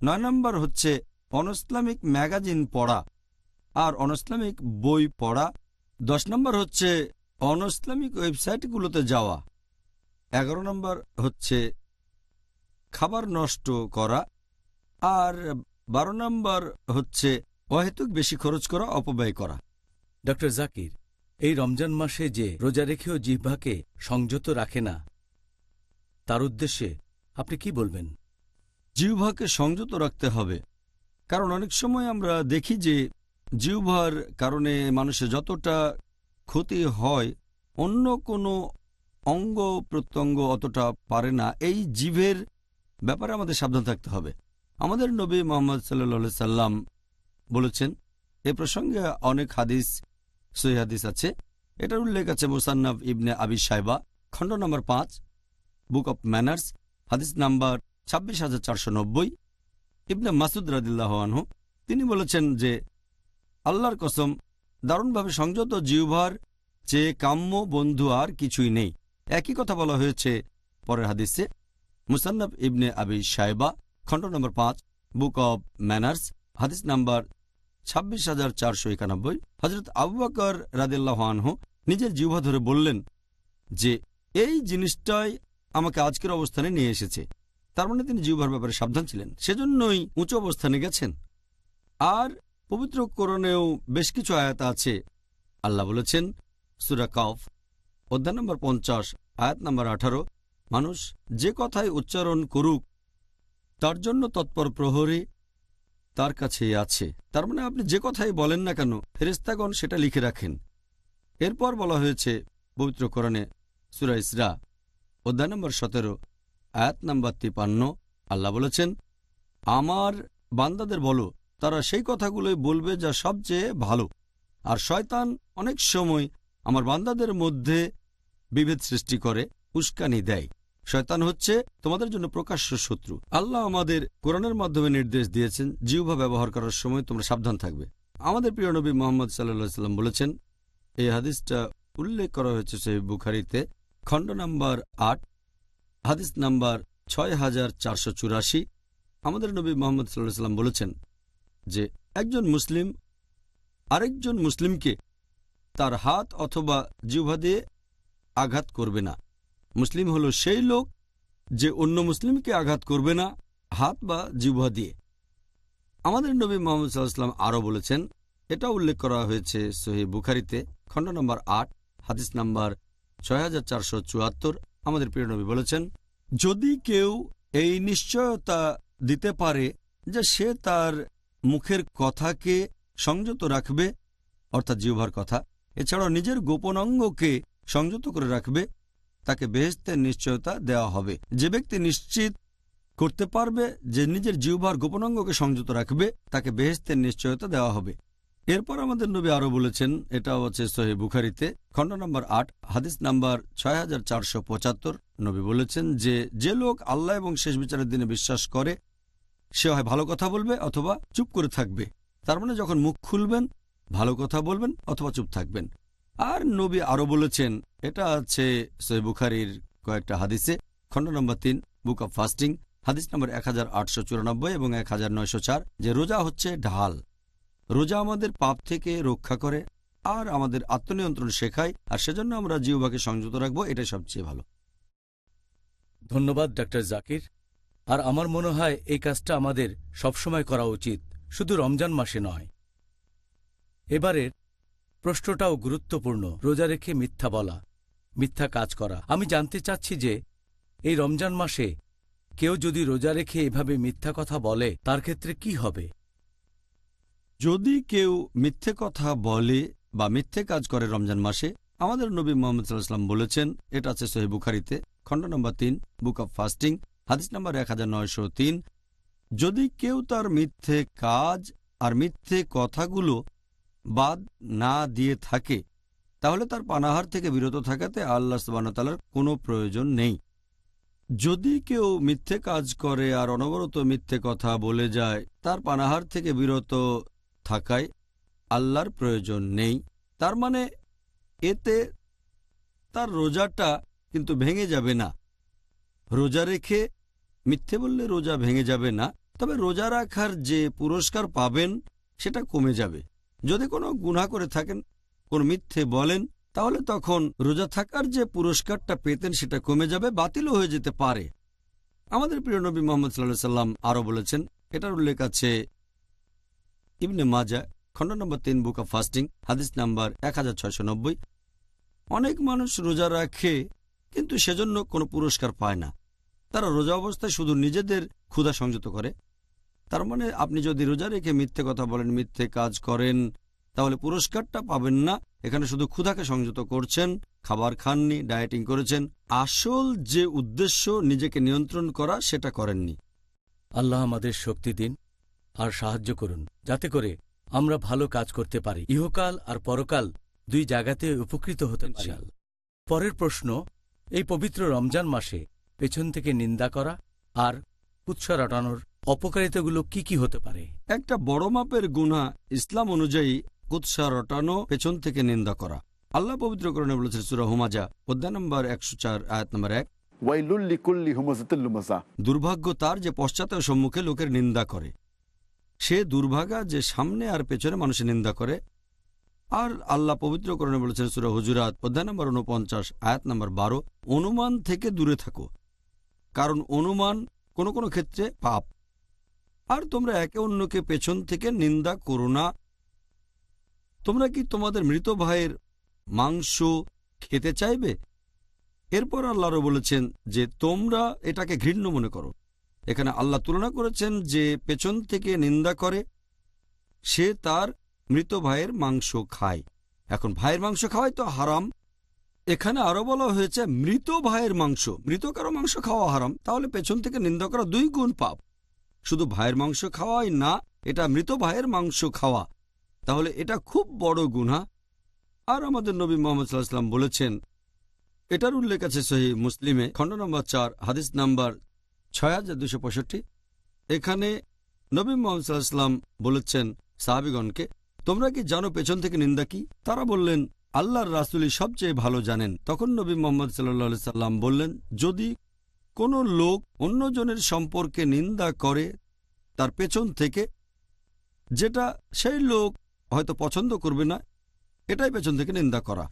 নয় নম্বর হচ্ছে অনইসলামিক ম্যাগাজিন পড়া আর অনইসলামিক বই পড়া। দশ নম্বর হচ্ছে অনইসলামিক ওয়েবসাইটগুলোতে যাওয়া। এগারো নম্বর হচ্ছে, খাবার নষ্ট করা আর বারো নম্বর হচ্ছে অহেতুক বেশি খরচ করা অপব্যয় করা। ড জাকির এই রমজান মাসে যে রোজা রেখেও জিহ্বাকে সংযত রাখে না তার উদ্দেশ্যে আপনি কি বলবেন? জিহ্বাকে সংযত রাখতে হবে। কারণ অনেক সময় আমরা দেখি যে জিহ্বার কারণে মানুষের যতটা ক্ষতি হয় অন্য কোনো অঙ্গ প্রত্যঙ্গ অতটা পারে না। এই জীবের ব্যাপারে আমাদের সাবধান থাকতে হবে। আমাদের নবী মোহাম্মদ সাল্লা সাল্লাম বলেছেন, এ প্রসঙ্গে অনেক হাদিস, সহি হাদিস আছে। এটার উল্লেখ আছে মুসান্নাফ ইবনে আবি সাহেবা খণ্ড নম্বর পাঁচ, বুক অব ম্যানার্স, হাদিস নাম্বার ছাব্বিশ হাজার চারশো নব্বই। ইবনে মাসুদ রাদিল্লাহ তিনি বলেছেন যে, আল্লাহর কসম, দারুণভাবে সংযত জিউভার চেয়ে কাম্য বন্ধু আর কিছুই নেই। একই কথা বলা হয়েছে পরের হাদিসে মুসান্নাব ইবনে আবি সাহেবা খণ্ড নম্বর পাঁচ বুক অব ম্যানার্স হাদিস নাম্বার ছাব্বিশ হাজার চারশো একানব্বই। হজরত আবু বকর রাদিল্লাহ আনহু নিজের জিহ্বা ধরে বললেন যে, এই জিনিসটাই আমাকে আজকের অবস্থানে নিয়ে এসেছে। তার মানে তিনি জিহ্বার ব্যাপারে সাবধান ছিলেন। সেজন্যই উঁচু অবস্থানে গেছেন। আর পবিত্র করণেও বেশ কিছু আয়াত আছে। আল্লাহ বলেছেন, সুরা কফ, অধ্যায় নম্বর পঞ্চাশ, আয়াত নম্বর আঠারো, মানুষ যে কথাই উচ্চারণ করুক তার জন্য তৎপর প্রহরী তার কাছেই আছে। তার মানে আপনি যে কথাই বলেন না কেন ফেরিস্তাগণ সেটা লিখে রাখেন। এরপর বলা হয়েছে, পবিত্র করণে সুরা ইসরা, অধ্যায় নম্বর সতেরো, আয়াত নম্বর তিপান্ন, আল্লাহ বলেছেন, আমার বান্দাদের বলো, তারা সেই কথাগুলোই বলবে যা সবচেয়ে ভালো। আর শয়তান অনেক সময় আমার বান্দাদের মধ্যে বিভেদ সৃষ্টি করে, উস্কানি দেয়। শয়তান হচ্ছে তোমাদের জন্য প্রকাশ্য শত্রু। আল্লাহ আমাদের কোরআনের মাধ্যমে নির্দেশ দিয়েছেন, জিহ্বা ব্যবহার করার সময় তোমরা সাবধান থাকবে। আমাদের প্রিয় নবী মোহাম্মদ সাল্লা সাল্লাম বলেছেন, এই হাদিসটা উল্লেখ করা হয়েছে সেই বুখারিতে, খণ্ড নাম্বার আট, হাদিস নাম্বার ছয় হাজার চারশো চুরাশি। আমাদের নবী মোহাম্মদ সাল্লাহ সাল্লাম বলেছেন যে, একজন মুসলিম আরেকজন মুসলিমকে তার হাত অথবা জিহ্বা দিয়ে আঘাত করবে না। মুসলিম হল সেই লোক যে অন্য মুসলিমকে আঘাত করবে না, হাত বা জিহ্বা দিয়ে। আমাদের নবী মোহাম্মদ সাল্লাহাম আরও বলেছেন, এটা উল্লেখ করা হয়েছে সহি বুখারিতে, খণ্ড নম্বর আট, হাদিস নম্বর ছয় হাজার চারশো চুয়াত্তর। আমাদের প্রিয় নবী বলেছেন, যদি কেউ এই নিশ্চয়তা দিতে পারে যে সে তার মুখের কথাকে সংযত রাখবে, অর্থাৎ জিহ্বার কথা, এছাড়াও নিজের গোপন অঙ্গকে সংযত করে রাখবে তাকে বেহেস্তের নিশ্চয়তা দেওয়া হবে। যে ব্যক্তি নিশ্চিত করতে পারবে যে নিজের জিহ্বার গোপনাঙ্গকে সংযত রাখবে, তাকে বেহেস্তের নিশ্চয়তা দেওয়া হবে। এরপর আমাদের নবী আরও বলেছেন এটা হচ্ছে সোহে বুখারিতে, খণ্ড নম্বর আট, হাদিস নাম্বার ছয় নবী বলেছেন যে যে লোক আল্লাহ এবং শেষ বিচারের দিনে বিশ্বাস করে, সে হয় ভালো কথা বলবে অথবা চুপ করে থাকবে। তার মানে যখন মুখ খুলবেন, ভালো কথা বলবেন অথবা চুপ থাকবেন। আর নবী আরও বলেছেন, এটা আছে সৈ বুখারির কয়েকটা হাদিসে, খণ্ড নম্বর তিন, বুক অব ফাস্টিং, হাদিস নম্বর এক হাজার আটশো চুরানব্বই এবং এক হাজার নয়শো চার, যে রোজা হচ্ছে ঢাল। রোজা আমাদের পাপ থেকে রক্ষা করে, আর আমাদের আত্মনিয়ন্ত্রণ শেখায়, আর সেজন্য আমরা জিহ্বাকে সংযত রাখব, এটাই সবচেয়ে ভালো। ধন্যবাদ, ডাক্তার জাকির। আর আমার মনে হয় এই কাজটা আমাদের সবসময় করা উচিত, শুধু রমজান মাসে নয়। এবারের প্রশ্নটাও গুরুত্বপূর্ণ। রোজা রেখে মিথ্যা বলা, মিথ্যা কাজ করা। আমি জানতে চাচ্ছি যে, এই রমজান মাসে কেউ যদি রোজা রেখে এভাবে মিথ্যা কথা বলে, তার ক্ষেত্রে কি হবে? যদি কেউ মিথ্যে কথা বলে বা মিথ্যে কাজ করে রমজান মাসে, আমাদের নবী মোহাম্মদ সাল্লাহাম বলেছেন, এটা আছে সহি বুখারিতে, খণ্ড নম্বর তিন, বুক অব ফাস্টিং, হাদিস নম্বর এক হাজার নয়শ তিন। যদি কেউ তার মিথ্যে কাজ আর মিথ্যে কথাগুলো বাদ না দিয়ে থাকে, তাহলে তার পানাহার থেকে বিরত থাকাতে আল্লাহ সুবাহতালার কোনো প্রয়োজন নেই। যদি কেউ মিথ্যে কাজ করে আর অনবরত মিথ্যে কথা বলে যায়, তার পানাহার থেকে বিরত থাকায় আল্লাহর প্রয়োজন নেই। তার মানে এতে তার রোজাটা কিন্তু ভেঙে যাবে না। রোজা রেখে মিথ্যে বললে রোজা ভেঙে যাবে না, তবে রোজা রাখার যে পুরস্কার পাবেন, সেটা কমে যাবে। যদি কোনো গুণা করে থাকেন, কোন মিথ্যে বলেন, তাহলে তখন রোজা থাকার যে পুরস্কারটা পেতেন সেটা কমে যাবে, বাতিলও হয়ে যেতে পারে। আমাদের প্রিয় নবী মোহাম্মদ সাল্লাহ সাল্লাম আরও বলেছেন, এটার উল্লেখ আছে ইবনে মাজা খণ্ড নম্বর তিন, বুক অফ ফাস্টিং, হাদিস নাম্বার এক হাজার ছয়শো নব্বই। অনেক মানুষ রোজা রাখে, কিন্তু সেজন্য কোনো পুরস্কার পায় না। তারা রোজা অবস্থায় শুধু নিজেদের ক্ষুধা সংযত করে। তার মানে আপনি যদি রোজা রেখে মিথ্যে কথা বলেন মিথ্যে কাজ করেন তাহলে পুরস্কারটা পাবেন না। এখানে শুধু ক্ষুধাকে সংযত করছেন খাবার খাননি ডায়েটিং করেছেন। আসল যে উদ্দেশ্য নিজেকে নিয়ন্ত্রণ করা সেটা করেননি। আল্লাহ আমাদের শক্তি দিন আর সাহায্য করুন যাতে করে আমরা ভালো কাজ করতে পারি। ইহকাল আর পরকাল দুই জায়গাতে উপকৃত হতে পারি। পরের প্রশ্ন এই পবিত্র রমজান মাসে পেছন থেকে নিন্দা করা আর উৎসাহ রটানোর অপকারিতাগুলো কি কি হতে পারে? একটা বড় মাপের গুণা ইসলাম অনুযায়ী কুৎসা রটানো পেছন থেকে নিন্দা করা। আল্লাহ পবিত্রকরণে বলেছে সুরা হুমাজা অধ্যায় নম্বর একশো চার আয়াত নম্বর এক। দুর্ভাগ্য তার যে পশ্চাতের সম্মুখে লোকের নিন্দা করে। সে দুর্ভাগা যে সামনে আর পেছনে মানুষের নিন্দা করে। আর আল্লাহ পবিত্রকরণে বলেছেন সুরা হুজুরাত অধ্যায় নম্বর উনপঞ্চাশ আয়াত নম্বর বারো অনুমান থেকে দূরে থাকো। কারণ অনুমান কোনো কোনো ক্ষেত্রে পাপ। আর তোমরা একে অন্যকে পেছন থেকে নিন্দা করো না। তোমরা কি তোমাদের মৃত ভাইয়ের মাংস খেতে চাইবে? এরপর আল্লাহরও বলেছেন যে, তোমরা এটাকে ঘৃণ্য মনে করো। এখানে আল্লাহ তুলনা করেছেন যে, পেছন থেকে নিন্দা করে, সে তার মৃত ভাইয়ের মাংস খায়। এখন ভাইয়ের মাংস খাওয়াই তো হারাম। এখানে আরও বলা হয়েছে, মৃত ভাইয়ের মাংস, মৃত কারও মাংস খাওয়া হারাম, তাহলে পেছন থেকে নিন্দা করা দুই গুণ পাপ। শুধু ভাইয়ের মাংস খাওয়াই না, এটা মৃত ভাইয়ের মাংস খাওয়া। তাহলে এটা খুব বড় গুণা আর আমাদের নবী মোহাম্মদ সাল্লাহাম বলেছেন, এটার উল্লেখ আছে সহি মুসলিমে, খণ্ড নম্বর চার, হাদিস নাম্বার ছয় হাজার দুশো পঁয়ষট্টি। এখানে নবী মোহাম্মদ সাল্লাহাম বলেছেন সাহাবিগণকে, তোমরা কি জানো পেছন থেকে নিন্দা কি? তারা বললেন, আল্লাহর রাসুলি সবচেয়ে ভালো জানেন। তখন নবী মোহাম্মদ সাল্লা সাল্লাম বললেন, যদি কোনো লোক অন্যজনের সম্পর্কে নিন্দা করে তার পেছন থেকে, যেটা সেই লোক হয়তো পছন্দ করবে না, এটাই পেছন থেকে নিন্দা করা।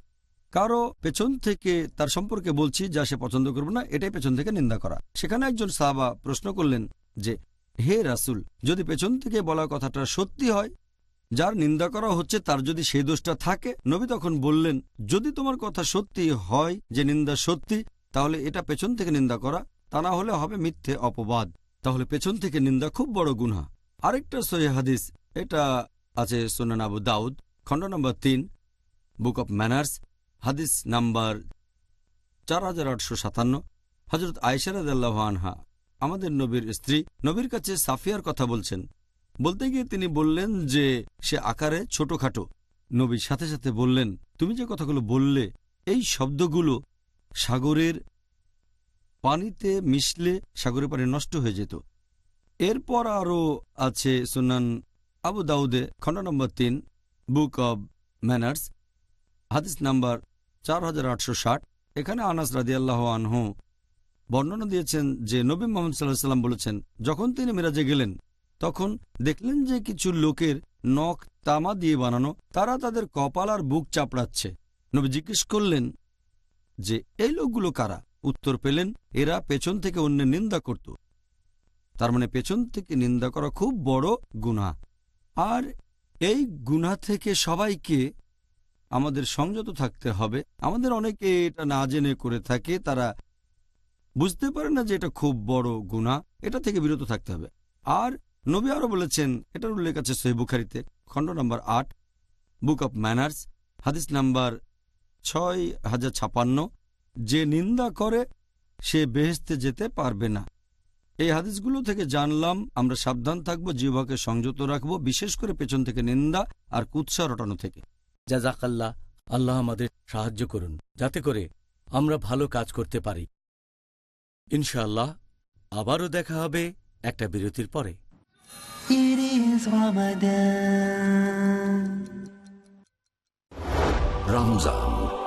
কারও পেছন থেকে তার সম্পর্কে বলছি যা সে পছন্দ করবে না, এটাই পেছন থেকে নিন্দা করা। সেখানে একজন সাহাবা প্রশ্ন করলেন যে, হে রাসুল, যদি পেছন থেকে বলা কথাটা সত্যি হয়, যার নিন্দা করা হচ্ছে তার যদি সেই দোষটা থাকে? নবী তখন বললেন, যদি তোমার কথা সত্যি হয় যে নিন্দা সত্যি, তাহলে এটা পেছন থেকে নিন্দা করা তা না হলে হবে মিথ্যে অপবাদ। তাহলে পেছন থেকে নিন্দা খুব বড় গুণা আরেকটা সহি হাদিস, এটা আছে সোনান আবু দাউদ, খণ্ড নম্বর তিন, বুক অব ম্যানার্স, হাদিস নাম্বার চার হাজার আটশো সাতান্ন হজরত আনহা, আমাদের নবীর স্ত্রী, নবীর কাছে সাফিয়ার কথা বলছেন। বলতে গিয়ে তিনি বললেন যে, সে আকারে ছোটখাটো। নবীর সাথে সাথে বললেন, তুমি যে কথাগুলো বললে, এই শব্দগুলো সাগরের পানিতে মিশলে সাগরের পানি নষ্ট হয়ে যেত। এরপর আরও আছে সুনান আবু দাউদে, খণ্ড নম্বর তিন, বুক অব ম্যানার্স, হাদিস নাম্বার চার হাজার আটশো ষাট। এখানে আনাস রাদিয়াল্লাহ আনহু বর্ণনা দিয়েছেন যে নবী মোহাম্মদ সাল্লাহ সাল্লাম বলেছেন, যখন তিনি মিরাজে গেলেন, তখন দেখলেন যে কিছু লোকের নখ তামা দিয়ে বানানো, তারা তাদের কপাল আর বুক চাপড়াচ্ছে। নবী জিজ্ঞেস করলেন যে, এই লোকগুলো কারা? উত্তর পেলেন, এরা পেছন থেকে অন্যের নিন্দা করত। তার মানে পেছন থেকে নিন্দা করা খুব বড় গুনাহ। আর এই গুনাহ থেকে সবাইকে আমাদের সংযত থাকতে হবে। আমাদের অনেকে এটা না জেনে করে থাকে, তারা বুঝতে পারে না যে এটা খুব বড় গুনাহ, এটা থেকে বিরত থাকতে হবে। আর নবী আরও বলেছেন, এটার উল্লেখ আছে সহিবুখারিতে খণ্ড নম্বর আট, বুক অব ম্যানার্স, হাদিস নাম্বার ছয় হাজার ছাপান্ন। যে নিন্দা করে সে বেহেস্তে যেতে পারবে না। এই হাদিসগুলো থেকে জানলাম আমরা সাবধান থাকব জিহ্বাকে সংযত রাখব বিশেষ করে পেছন থেকে নিন্দা আর কুৎসা রটানো থেকে। জাজাকাল্লাহ আল্লাহ আমাদের সাহায্য করুন যাতে করে আমরা ভালো কাজ করতে পারি। ইনশাআল্লাহ আবারও দেখা হবে একটা বিরতির পরে। রমজান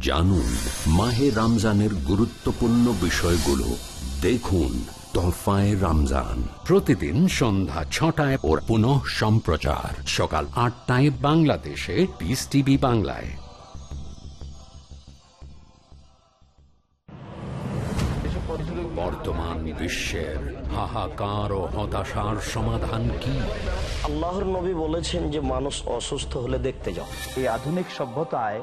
জানুন মাহে রমজানের গুরুত্বপূর্ণ বিষয়গুলো। দেখুন তোহফায় রমজান। প্রতিদিন সন্ধ্যা ছটায় ওর পুনঃ সম্প্রচার। সকাল আটটায় বাংলাদেশে পিস টিভি বাংলায়। বর্তমান বিশ্বের হাহাকার ও হতাশার সমাধান কি? আল্লাহর নবী বলেছেন যে মানুষ অসুস্থ হলে দেখতে যাও। এই আধুনিক সভ্যতায়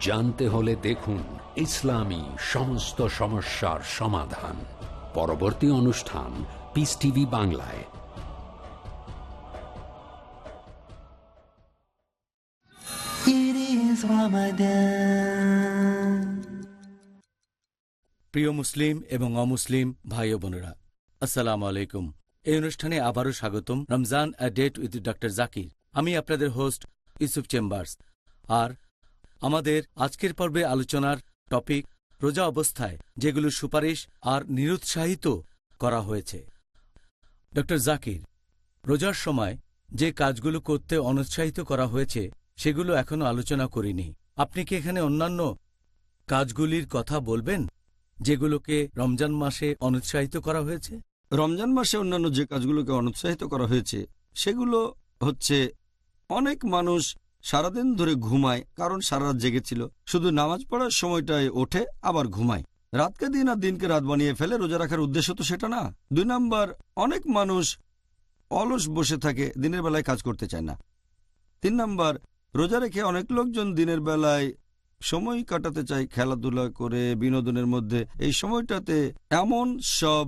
জানতে হলে দেখুন ইসলামী সমস্ত সমস্যার সমাধান। পরবর্তী অনুষ্ঠান পিস টিভি বাংলায়. প্রিয় মুসলিম এবং অমুসলিম ভাই ও বোনেরা আসসালামু আলাইকুম। এই অনুষ্ঠানে আবারও স্বাগতম। Ramzan a date with doctor Zakir আমি আপনাদের হোস্ট ইউসুফ চেম্বার্স আর আমাদের আজকের পর্বে আলোচনার টপিক রোজা অবস্থায় যেগুলো সুপারিশ আর নিরুৎসাহিত করা হয়েছে। ডক্টর জাকির, রোজার সময় যে কাজগুলো করতে অনুৎসাহিত করা হয়েছে, সেগুলো এখনও আলোচনা করিনি। আপনি কি এখানে অন্যান্য কাজগুলির কথা বলবেন, যেগুলোকে রমজান মাসে অনুৎসাহিত করা হয়েছে? রমজান মাসে অন্যান্য যে কাজগুলোকে অনুৎসাহিত করা হয়েছে, সেগুলো হচ্ছে অনেক মানুষ সারাদিন ধরে ঘুমায়, কারণ সারা রাত জেগেছিল শুধু নামাজ পড়ার সময়টায় ওঠে, আবার ঘুমায়। রাতকে দিন আর দিনকে রাত বানিয়ে ফেলে রোজা রাখার উদ্দেশ্য তো সেটা না। দুই নাম্বার, অনেক মানুষ অলস বসে থাকে, দিনের বেলায় কাজ করতে চায় না। তিন নাম্বার, রোজা রেখে অনেক লোকজন দিনের বেলায় সময় কাটাতে চায়, খেলাধুলা করে, বিনোদনের মধ্যে। এই সময়টাতে এমন সব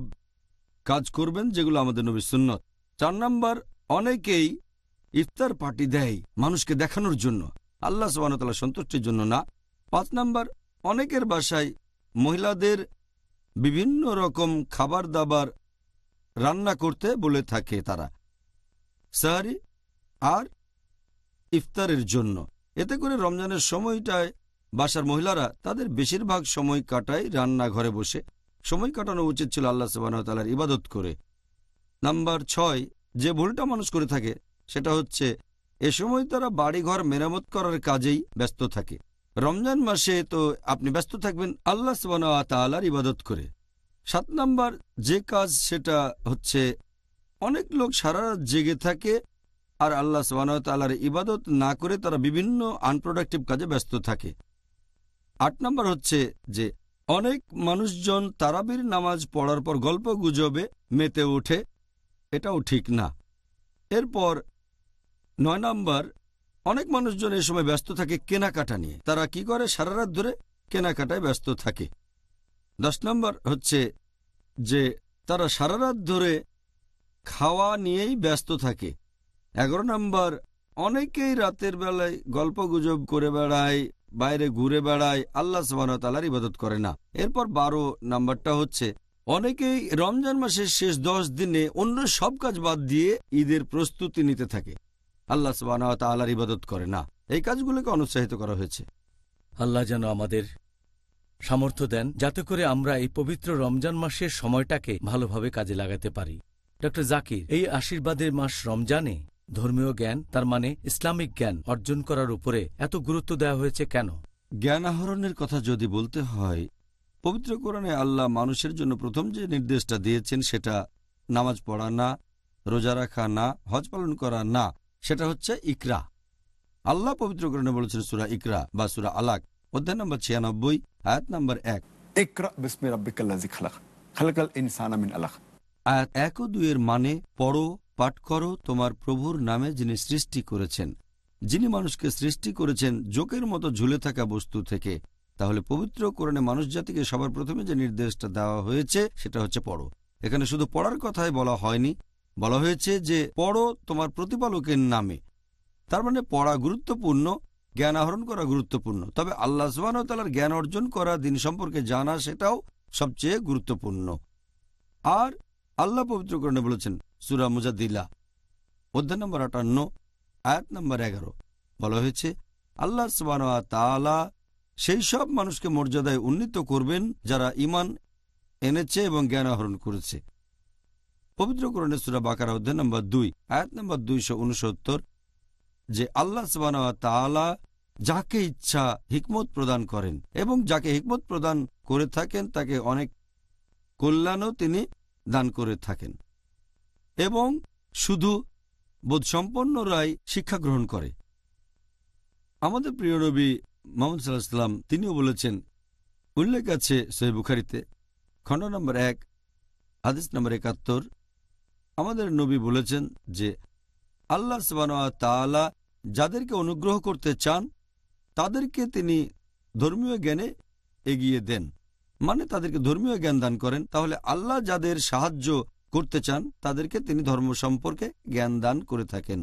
কাজ করবেন যেগুলো আমাদের নবী সুন্নত। চার নাম্বার, অনেকেই ইফতার পার্টি দেয় মানুষকে দেখানোর জন্য। আল্লাহ সবানতাল্লাহ সন্তুষ্টির জন্য না। পাঁচ নাম্বার, অনেকের বাসায় মহিলাদের বিভিন্ন রকম খাবার দাবার রান্না করতে বলে থাকে তারা। সাহারি আর ইফতারের জন্য। এতে করে রমজানের সময়টায় বাসার মহিলারা তাদের বেশিরভাগ সময় কাটায় রান্নাঘরে বসে। সময় কাটানো উচিত ছিল আল্লাহ সুবাহতালার ইবাদত করে। নাম্বার ছয়, যে ভুলটা মানুষ করে থাকে সেটা হচ্ছে, এ সময় তারা বাড়িঘর মেরামত করার কাজেই ব্যস্ত থাকে। রমজান মাসে তো আপনি ব্যস্ত থাকবেন, আল্লাহ তালার ইবাদত করে। সাত নাম্বার, যে কাজ সেটা হচ্ছে, অনেক লোক সারা জেগে থাকে আর আল্লাহ তালার ইবাদত না করে তারা বিভিন্ন আনপ্রোডাক্টিভ কাজে ব্যস্ত থাকে। আট নাম্বার হচ্ছে যে, অনেক মানুষজন তারাবির নামাজ পড়ার পর গল্প গুজবে মেতে ওঠে, এটাও ঠিক না। এরপর নয় নম্বর, অনেক মানুষজন এ সময় ব্যস্ত থাকে কেনাকাটা নিয়ে। তারা কি করে? সারা রাত ধরে কেনাকাটায় ব্যস্ত থাকে। দশ নম্বর হচ্ছে যে, তারা সারা রাত ধরে খাওয়া নিয়েই ব্যস্ত থাকে। এগারো নম্বর, অনেকেই রাতের বেলায় গল্প গুজব করে বেড়ায়, বাইরে ঘুরে বেড়ায়, আল্লাহ তালার ইবাদত করে না। এরপর বারো নাম্বারটা হচ্ছে, অনেকেই রমজান মাসের শেষ দশ দিনে অন্য সব কাজ বাদ দিয়ে ঈদের প্রস্তুতি নিতে থাকে। আল্লাহ তালার ইবাদত করে। না এই কাজগুলোকে অনুৎসাহিত করা হয়েছে। আল্লাহ যেন আমাদের সামর্থ্য দেন যাতে করে আমরা এই পবিত্র রমজান মাসের সময়টাকে ভালোভাবে কাজে লাগাতে পারি। ড জাকির এই আশীর্বাদের মাস রমজানে ধর্মীয় জ্ঞান তার মানে ইসলামিক জ্ঞান অর্জন করার উপরে এত গুরুত্ব দেওয়া হয়েছে কেন? জ্ঞান আহরণের কথা যদি বলতে হয় পবিত্র কোরআনে আল্লাহ মানুষের জন্য প্রথম যে নির্দেশটা দিয়েছেন সেটা নামাজ পড়া না রোজা রাখা না হজ পালন করা না সেটা হচ্ছে ইকরা। আল্লাহ পবিত্র কোরআনে বলেছেন সুরা ইকরা বা সুরা আলাক অধ্যায় নম্বর ছিয়ানব্বই আয়াত নম্বর এক। মিন আয়াত এক ও দুইয়ের মানে পড়ো পাঠ করো তোমার প্রভুর নামে যিনি সৃষ্টি করেছেন। যিনি মানুষকে সৃষ্টি করেছেন জোকের মতো ঝুলে থাকা বস্তু থেকে। তাহলে পবিত্র কোরআনে মানুষ জাতিকে সবার প্রথমে যে নির্দেশটা দেওয়া হয়েছে সেটা হচ্ছে পড়ো। এখানে শুধু পড়ার কথাই বলা হয়নি বলা হয়েছে যে, পড়ো তোমার প্রতিপালকের নামে। তার মানে পড়া গুরুত্বপূর্ণ, জ্ঞান আহরণ করা গুরুত্বপূর্ণ। তবে আল্লাহ সুবাহতালার জ্ঞান অর্জন করা, দিন সম্পর্কে জানা, সেটাও সবচেয়ে গুরুত্বপূর্ণ। আর আল্লাহ পবিত্রকরণে বলেছেন, সুরা মুজাদিল্লা অধ্যায় নম্বর আটান্ন, আয়াত নম্বর এগারো। বলা হয়েছে, আল্লাহ সুবাহ তালা সেই সব মানুষকে মর্যাদায় উন্নীত করবেন যারা ইমান এনেছে এবং জ্ঞান আহরণ করেছে। পবিত্রকরণে সুরা বাকার অধ্যায় নম্বর দুই, আয়াত নম্বর দুইশো উনসত্তর, যে আল্লাহ তালা যাকে ইচ্ছা হিকমত প্রদান করেন এবং যাকে হিকমত প্রদান করে থাকেন, তাকে অনেক কল্যাণও তিনি দান করে থাকেন এবং শুধু বোধসম্পন্নরাই শিক্ষা গ্রহণ করে। আমাদের প্রিয় নবী মোহাম্মদ সাল্লাহাম তিনিও বলেছেন, উল্লেখ আছে সহি বুখারিতে, খণ্ড নম্বর এক, হাদিস নম্বর একাত্তর আমাদের নবী বলেছেন যে, আল্লাহ তালা যাদেরকে অনুগ্রহ করতে চান, তাদেরকে তিনি ধর্মীয় জ্ঞানে এগিয়ে দেন। মানে তাদেরকে ধর্মীয় জ্ঞান দান করেন। তাহলে আল্লাহ যাদের সাহায্য করতে চান, তাদেরকে তিনি ধর্ম সম্পর্কে জ্ঞান দান করে থাকেন।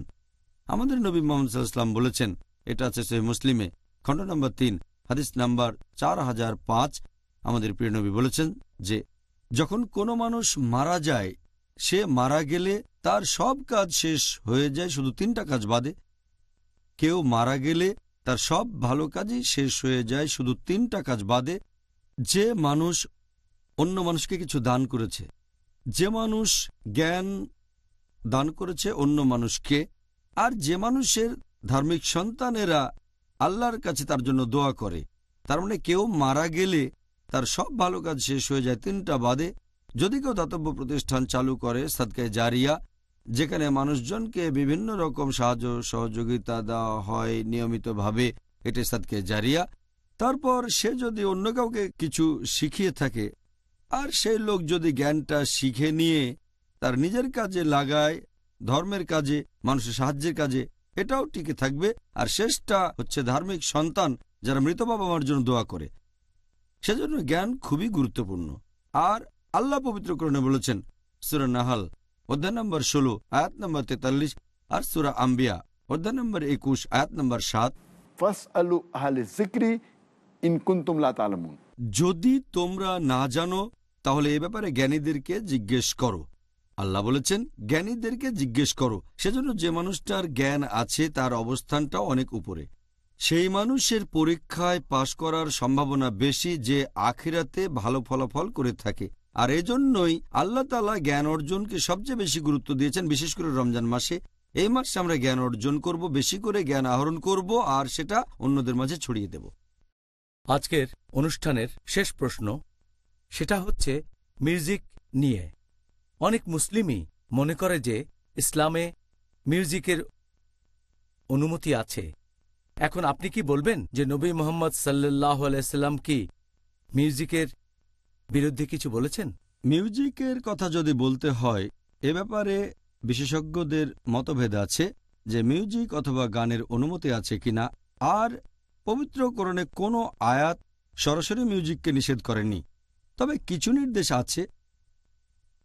আমাদের নবী মোহাম্মদ সাল্লাম বলেছেন, এটা আছে সহি মুসলিমে, খণ্ড নম্বর তিন, হাদিস নাম্বার চার হাজার পাঁচ, আমাদের প্রিয় নবী বলেছেন যে, যখন কোনো মানুষ মারা যায় সে মারা গেলে তার সব কাজ শেষ হয়ে যায়, শুধু তিনটা কাজ বাদে। কেউ মারা গেলে তার সব ভালো কাজই শেষ হয়ে যায়, শুধু তিনটা কাজ বাদে। যে মানুষ অন্য মানুষকে কিছু দান করেছে, যে মানুষ জ্ঞান দান করেছে অন্য মানুষকে, আর যে মানুষের ধার্মিক সন্তানেরা আল্লাহর কাছে তার জন্য দোয়া করে, তার মানে কেউ মারা গেলে তার সব ভালো কাজ শেষ হয়ে যায়, তিনটা বাদে। যদি কেউ দাতব্য প্রতিষ্ঠান চালু করে, সাদকায় জারিয়া, যেখানে মানুষজনকে বিভিন্ন রকম সাহায্য সহযোগিতা দেওয়া হয় নিয়মিতভাবে, এটি সাদকে জারিয়া, তারপর সে যদি অন্য কাউকে কিছু শিখিয়ে থাকে, আর সেই লোক যদি জ্ঞানটা শিখে নিয়ে তার নিজের কাজে লাগায়, ধর্মের কাজে, মানুষের সাহায্যের কাজে, এটাও টিকে থাকবে। আর শেষটা হচ্ছে ধার্মিক সন্তান যারা মৃত বাবা মার জন্য দোয়া করে। সেজন্য জ্ঞান খুবই গুরুত্বপূর্ণ। আর আল্লাহ পবিত্রকরণে বলেছেন সুরা নাহাল অধ্যায় নম্বর ষোলো আয়াত নম্বর তেতাল্লিশ আর সুরা আম্বিয়া অধ্যায় নম্বর একুশ আয়াত নম্বর সাত। যদি তোমরা না জানো তাহলে এ ব্যাপারে জ্ঞানীদেরকে জিজ্ঞেস করো। আল্লাহ বলেছেন জ্ঞানীদেরকে জিজ্ঞেস করো। সেজন্য যে মানুষটার জ্ঞান আছে তার অবস্থানটা অনেক উপরে। সেই মানুষের পরীক্ষায় পাশ করার সম্ভাবনা বেশি যে আখিরাতে ভালো ফলাফল করে থাকে। আর এজন্যই আল্লাহ তালা জ্ঞান অর্জনকে সবচেয়ে বেশি গুরুত্ব দিয়েছেন, বিশেষ করে রমজান মাসে। এই মাসে আমরা জ্ঞান অর্জন করব, বেশি করে জ্ঞান আহরণ করব, আর সেটা অন্যদের মাঝে ছড়িয়ে দেব। আজকের অনুষ্ঠানের শেষ প্রশ্ন, সেটা হচ্ছে মিউজিক নিয়ে। অনেক মুসলিমই মনে করে যে ইসলামে মিউজিকের অনুমতি আছে। এখন আপনি কি বলবেন যে নবী মোহাম্মদ সাল্লাহ আলাইসাল্লাম কি মিউজিকের বিরুদ্ধে কিছু বলেছেন? মিউজিকের কথা যদি বলতে হয়, এ ব্যাপারে বিশেষজ্ঞদের মতভেদ আছে যে মিউজিক অথবা গানের অনুমতি আছে কিনা। আর পবিত্র করণে কোনো আয়াত সরাসরি মিউজিককে নিষেধ করেনি। তবে কিছু নির্দেশ আছে।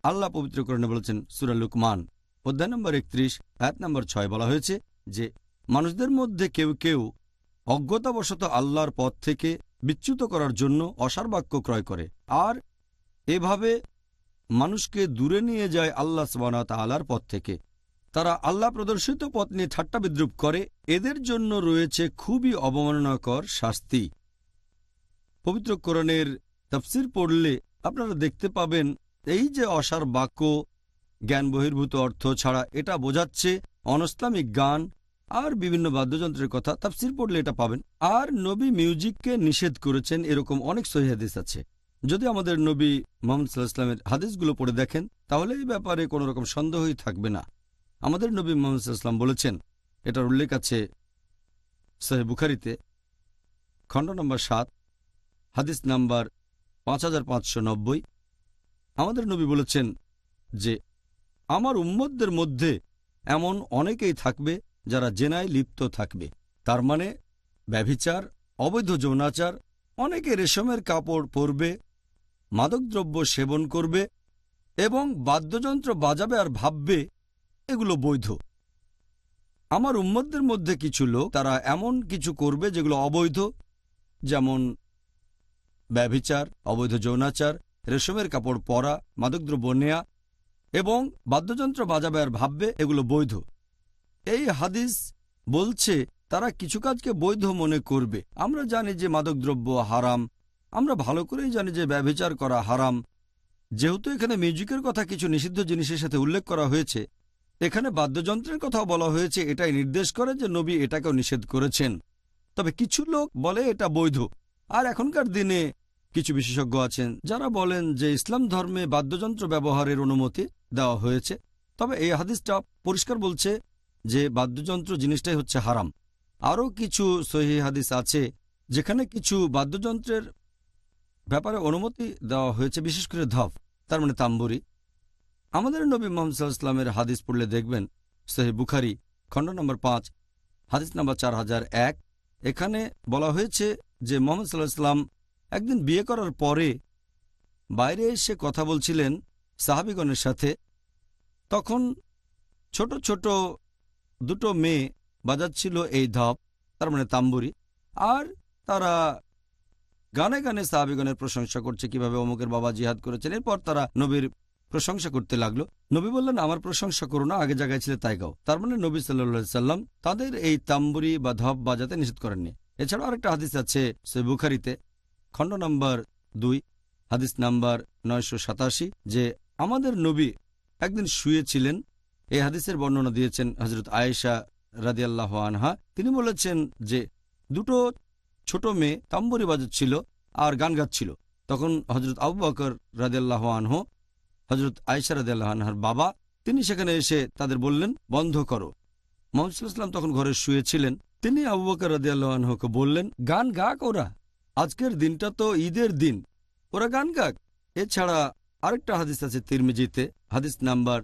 আল্লাহ পবিত্র করণে বলেছেন, সুরা লুকমান, অধ্যায় নম্বর একত্রিশ, আয়াত নম্বর ছয় বলা হয়েছে যে, মানুষদের মধ্যে কেউ কেউ অজ্ঞতাবশত আল্লাহর পথ থেকে বিচ্যুত করার জন্য অসার বাক্য ক্রয় করে। আর এভাবে মানুষকে দূরে নিয়ে যায় আল্লাহ সবানার পথ থেকে। তারা আল্লাহ প্রদর্শিত পথ নিয়ে ঠাট্টা বিদ্রুপ করে। এদের জন্য রয়েছে খুবই অবমাননাকর শাস্তি। পবিত্র কোরণের তফসির পড়লে আপনারা দেখতে পাবেন, এই যে অসার বাক্য, জ্ঞান বহির্ভূত অর্থ ছাড়া এটা বোঝাচ্ছে অনস্তামিক গান আর বিভিন্ন বাদ্যযন্ত্রের কথা তাফসির পড়লে এটা পাবেন। আর নবী মিউজিককে নিষেধ করেছেন এরকম অনেক সহি হাদিস আছে। যদি আমাদের নবী মোহাম্মদ সাল্লাহ ইসলামের হাদিসগুলো পড়ে দেখেন, তাহলে এই ব্যাপারে কোনো রকম সন্দেহই থাকবে না। আমাদের নবী মোহাম্মদ সাল্লাম বলেছেন, এটার উল্লেখ আছে সহে বুখারিতে, খণ্ড নম্বর সাত, হাদিস নাম্বার পাঁচ হাজার পাঁচশো নব্বই। আমাদের নবী বলেছেন যে, আমার উম্মতদের মধ্যে এমন অনেকেই থাকবে যারা জেনায় লিপ্ত থাকবে। তার মানে ব্যভিচার, অবৈধ যৌনাচার, অনেকে রেশমের কাপড় পরবে, মাদকদ্রব্য সেবন করবে এবং বাদ্যযন্ত্র বাজাবে আর ভাববে, এগুলো বৈধ। আমার উম্মতদের মধ্যে কিছু লোক, তারা এমন কিছু করবে যেগুলো অবৈধ, যেমন ব্যভিচার, অবৈধ যৌনাচার, রেশমের কাপড় পরা, মাদকদ্রব্য নেয়া এবং বাদ্যযন্ত্র বাজাবে আর ভাববে, এগুলো বৈধ। এই হাদিস বলছে, তারা কিছু কাজকে বৈধ মনে করবে। আমরা জানি যে মাদকদ্রব্য হারাম। আমরা ভালো করেই জানি যে ব্যভিচার করা হারাম। যেহেতু এখানে মিউজিকের কথা কিছু নিষিদ্ধ জিনিসের সাথে উল্লেখ করা হয়েছে, এখানে বাদ্যযন্ত্রের কথাও বলা হয়েছে, এটাই নির্দেশ করে যে নবী এটাকেও নিষেধ করেছেন। তবে কিছু লোক বলে এটা বৈধ। আর এখনকার দিনে কিছু বিশেষজ্ঞ আছেন, যারা বলেন যে ইসলাম ধর্মে বাদ্যযন্ত্র ব্যবহারের অনুমতি দেওয়া হয়েছে। তবে এই হাদিসটা পরিষ্কার বলছে যে বাদ্যযন্ত্র জিনিসটাই হচ্ছে হারাম। আরও কিছু সহি হাদিস আছে, যেখানে কিছু বাদ্যযন্ত্রের ব্যাপারে অনুমতি দেওয়া হয়েছে, বিশেষ করে ধপ তার মানে তাম্বুরি। আমাদের নবী মোহাম্মদ ইসলামের হাদিস পড়লে দেখবেন, সহি বুখারি, খণ্ড নম্বর পাঁচ, হাদিস নম্বর চার হাজার এক, এখানে বলা হয়েছে যে মোহাম্মদ সাল্লাহ ইসলাম একদিন বিয়ে করার পরে বাইরে এসে কথা বলছিলেন সাহাবিগণের সাথে। তখন ছোট ছোট দুটো মেয়ে বাজাচ্ছিল এই ধপ, তার মানে তাম্বুরি, আর তারা গানে গানে সাহাবিগণের প্রশংসা করছে কীভাবে অমুকের বাবা জিহাদ করেছেন। এরপর তারা নবীর প্রশংসা করতে লাগল। নবী বললেন, আমার প্রশংসা করো না, আগে জায়গায় ছিল তাই গাও। তার মানে নবী সাল্লা সাল্লাম তাদের এই তাম্বুরি বা ধপ বাজাতে নিষেধ করেননি। এছাড়াও আরেকটা হাদিস আছে সে বুখারিতে, খণ্ড নম্বর দুই, হাদিস নাম্বার নয়শো সাতাশি, যে আমাদের নবী একদিন শুয়েছিলেন এই হাদিসের বর্ণনা দিয়েছেন হজরত আয়েশা রাদিয়াল্লাহ আনহা। তিনি বলেছেন যে, দুটো ছোট মেয়ে তাম্বরি বাজাচ্ছিল আর গান গাচ্ছিল। তখন হজরত আবু বকর রাদিয়াল্লাহ আনহ হজরত আয়েশা রাদিয়াল্লাহ আনহার বাবা, তিনি সেখানে এসে তাদের বললেন, বন্ধ করো। মোহাম্মদ সাল্লাম তখন ঘরে শুয়েছিলেন। তিনি আবু বকর রাদিয়াল্লাহ আনহকে বললেন, গান গাক ওরা। আজকের দিনটা তো ঈদের দিন। ওরা গান গাক। এছাড়া আরেকটা হাদিস আছে তিরমিজিতে, হাদিস নাম্বার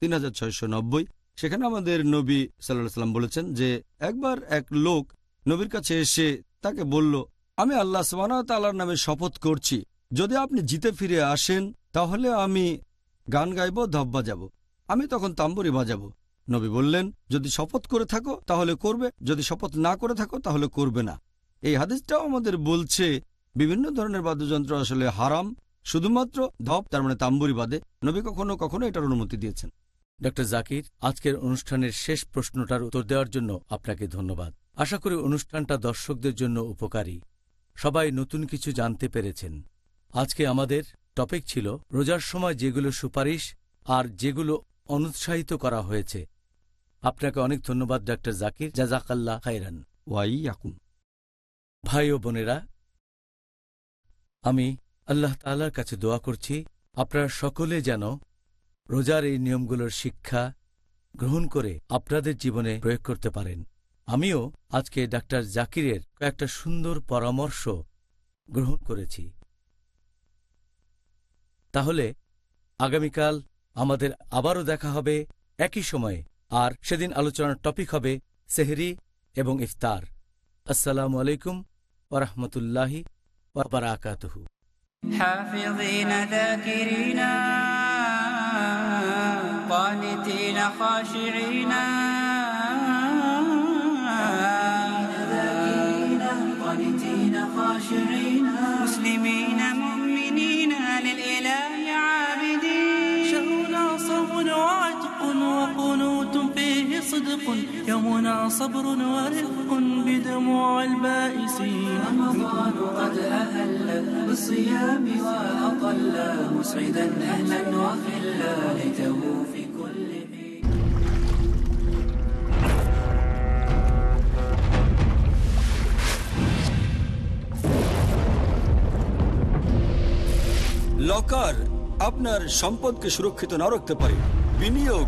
তিন হাজার ছয়শো নব্বই। সেখানে আমাদের নবী সাল্লাহ সাল্লাম বলেছেন যে, একবার এক লোক নবীর কাছে এসে তাকে বলল, আমি আল্লাহ সালার নামে শপথ করছি। যদি আপনি জিতে ফিরে আসেন, তাহলে আমি গান গাইব, ধপ বাজাবো। আমি তখন তাম্বুরি বাজাবো। নবী বললেন, যদি শপথ করে থাকো, তাহলে করবে। যদি শপথ না করে থাকো, তাহলে করবে না। এই হাদিসটাও আমাদের বলছে, বিভিন্ন ধরনের বাদ্যযন্ত্র আসলে হারাম, শুধুমাত্র ধপ, তার মানে তাম্বুরি বাদে। নবী কখনো কখনো এটার অনুমতি দিয়েছেন। ডক্টর জাকির আজকের অনুষ্ঠানের শেষ প্রশ্নটার উত্তর দেওয়ার জন্য আপনাকে ধন্যবাদ। আশা করি অনুষ্ঠানটা দর্শকদের জন্য উপকারী। সবাই নতুন কিছু জানতে পেরেছেন। আজকে আমাদের টপিক ছিল রোজার সময় যেগুলো সুপারিশ আর যেগুলো অনুৎসাহিত করা হয়েছে। আপনাকে অনেক ধন্যবাদ ডক্টর জাকির। জাজাকাল্লা খাইরান ওয়াই আকুম ভাই ও বোনেরা আমি আল্লাহ তাআলার কাছে দোয়া করছি আপনারা সকলে যেন রোজার এই নিয়মগুলোর শিক্ষা গ্রহণ করে আপনাদের জীবনে প্রয়োগ করতে পারেন। আমিও আজকে ডাক্তার জাকিরের একটা সুন্দর পরামর্শ গ্রহণ করেছি। তাহলে আগামীকাল আমাদের আবারও দেখা হবে একই সময়ে, আর সেদিন আলোচনার টপিক হবে সেহরি এবং ইফতার। আসসালামু আলাইকুম ওরহমতুল্লাহ ওবরাকাতহু হাফিজিনা قانتين خاشعين. قانتين خاشعين. صدق يومنا صبر ورفق بدموع البائسين رمضان قد أهل بالصيام وأطل مسعدا أهلا وخلا ليته في كل حين লকার আপনার সম্পদকে সুরক্ষিত না রাখতে পারে বিনিয়োগ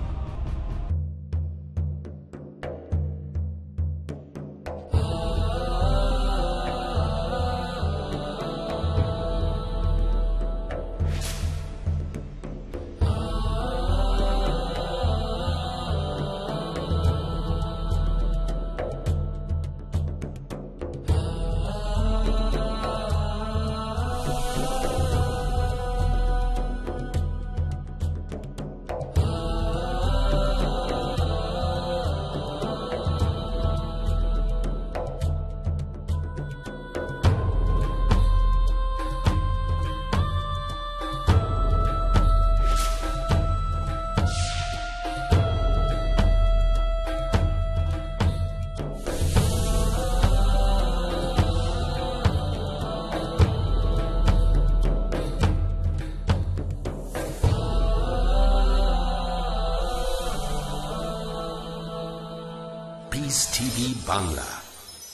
বাংলা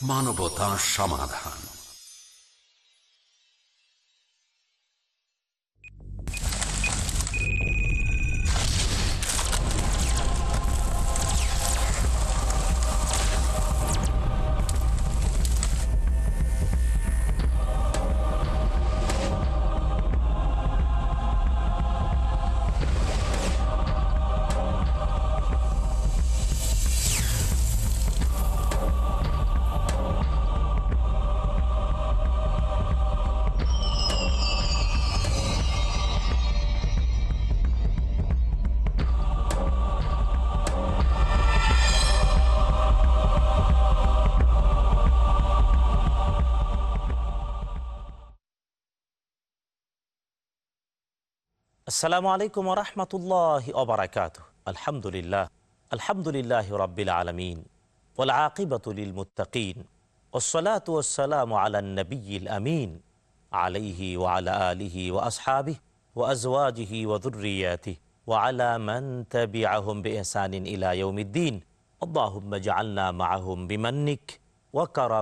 মানবতা সমাধান। السلام عليكم ورحمة الله وبركاته. الحمد لله الحمد لله رب العالمين والعاقبة للمتقين والصلاة والسلام على النبي الأمين عليه وعلى آله وأصحابه وأزواجه وذرياته وعلى من تبعهم بإحسان إلى يوم الدين. اللهم اجعلنا معهم بمنك وكرم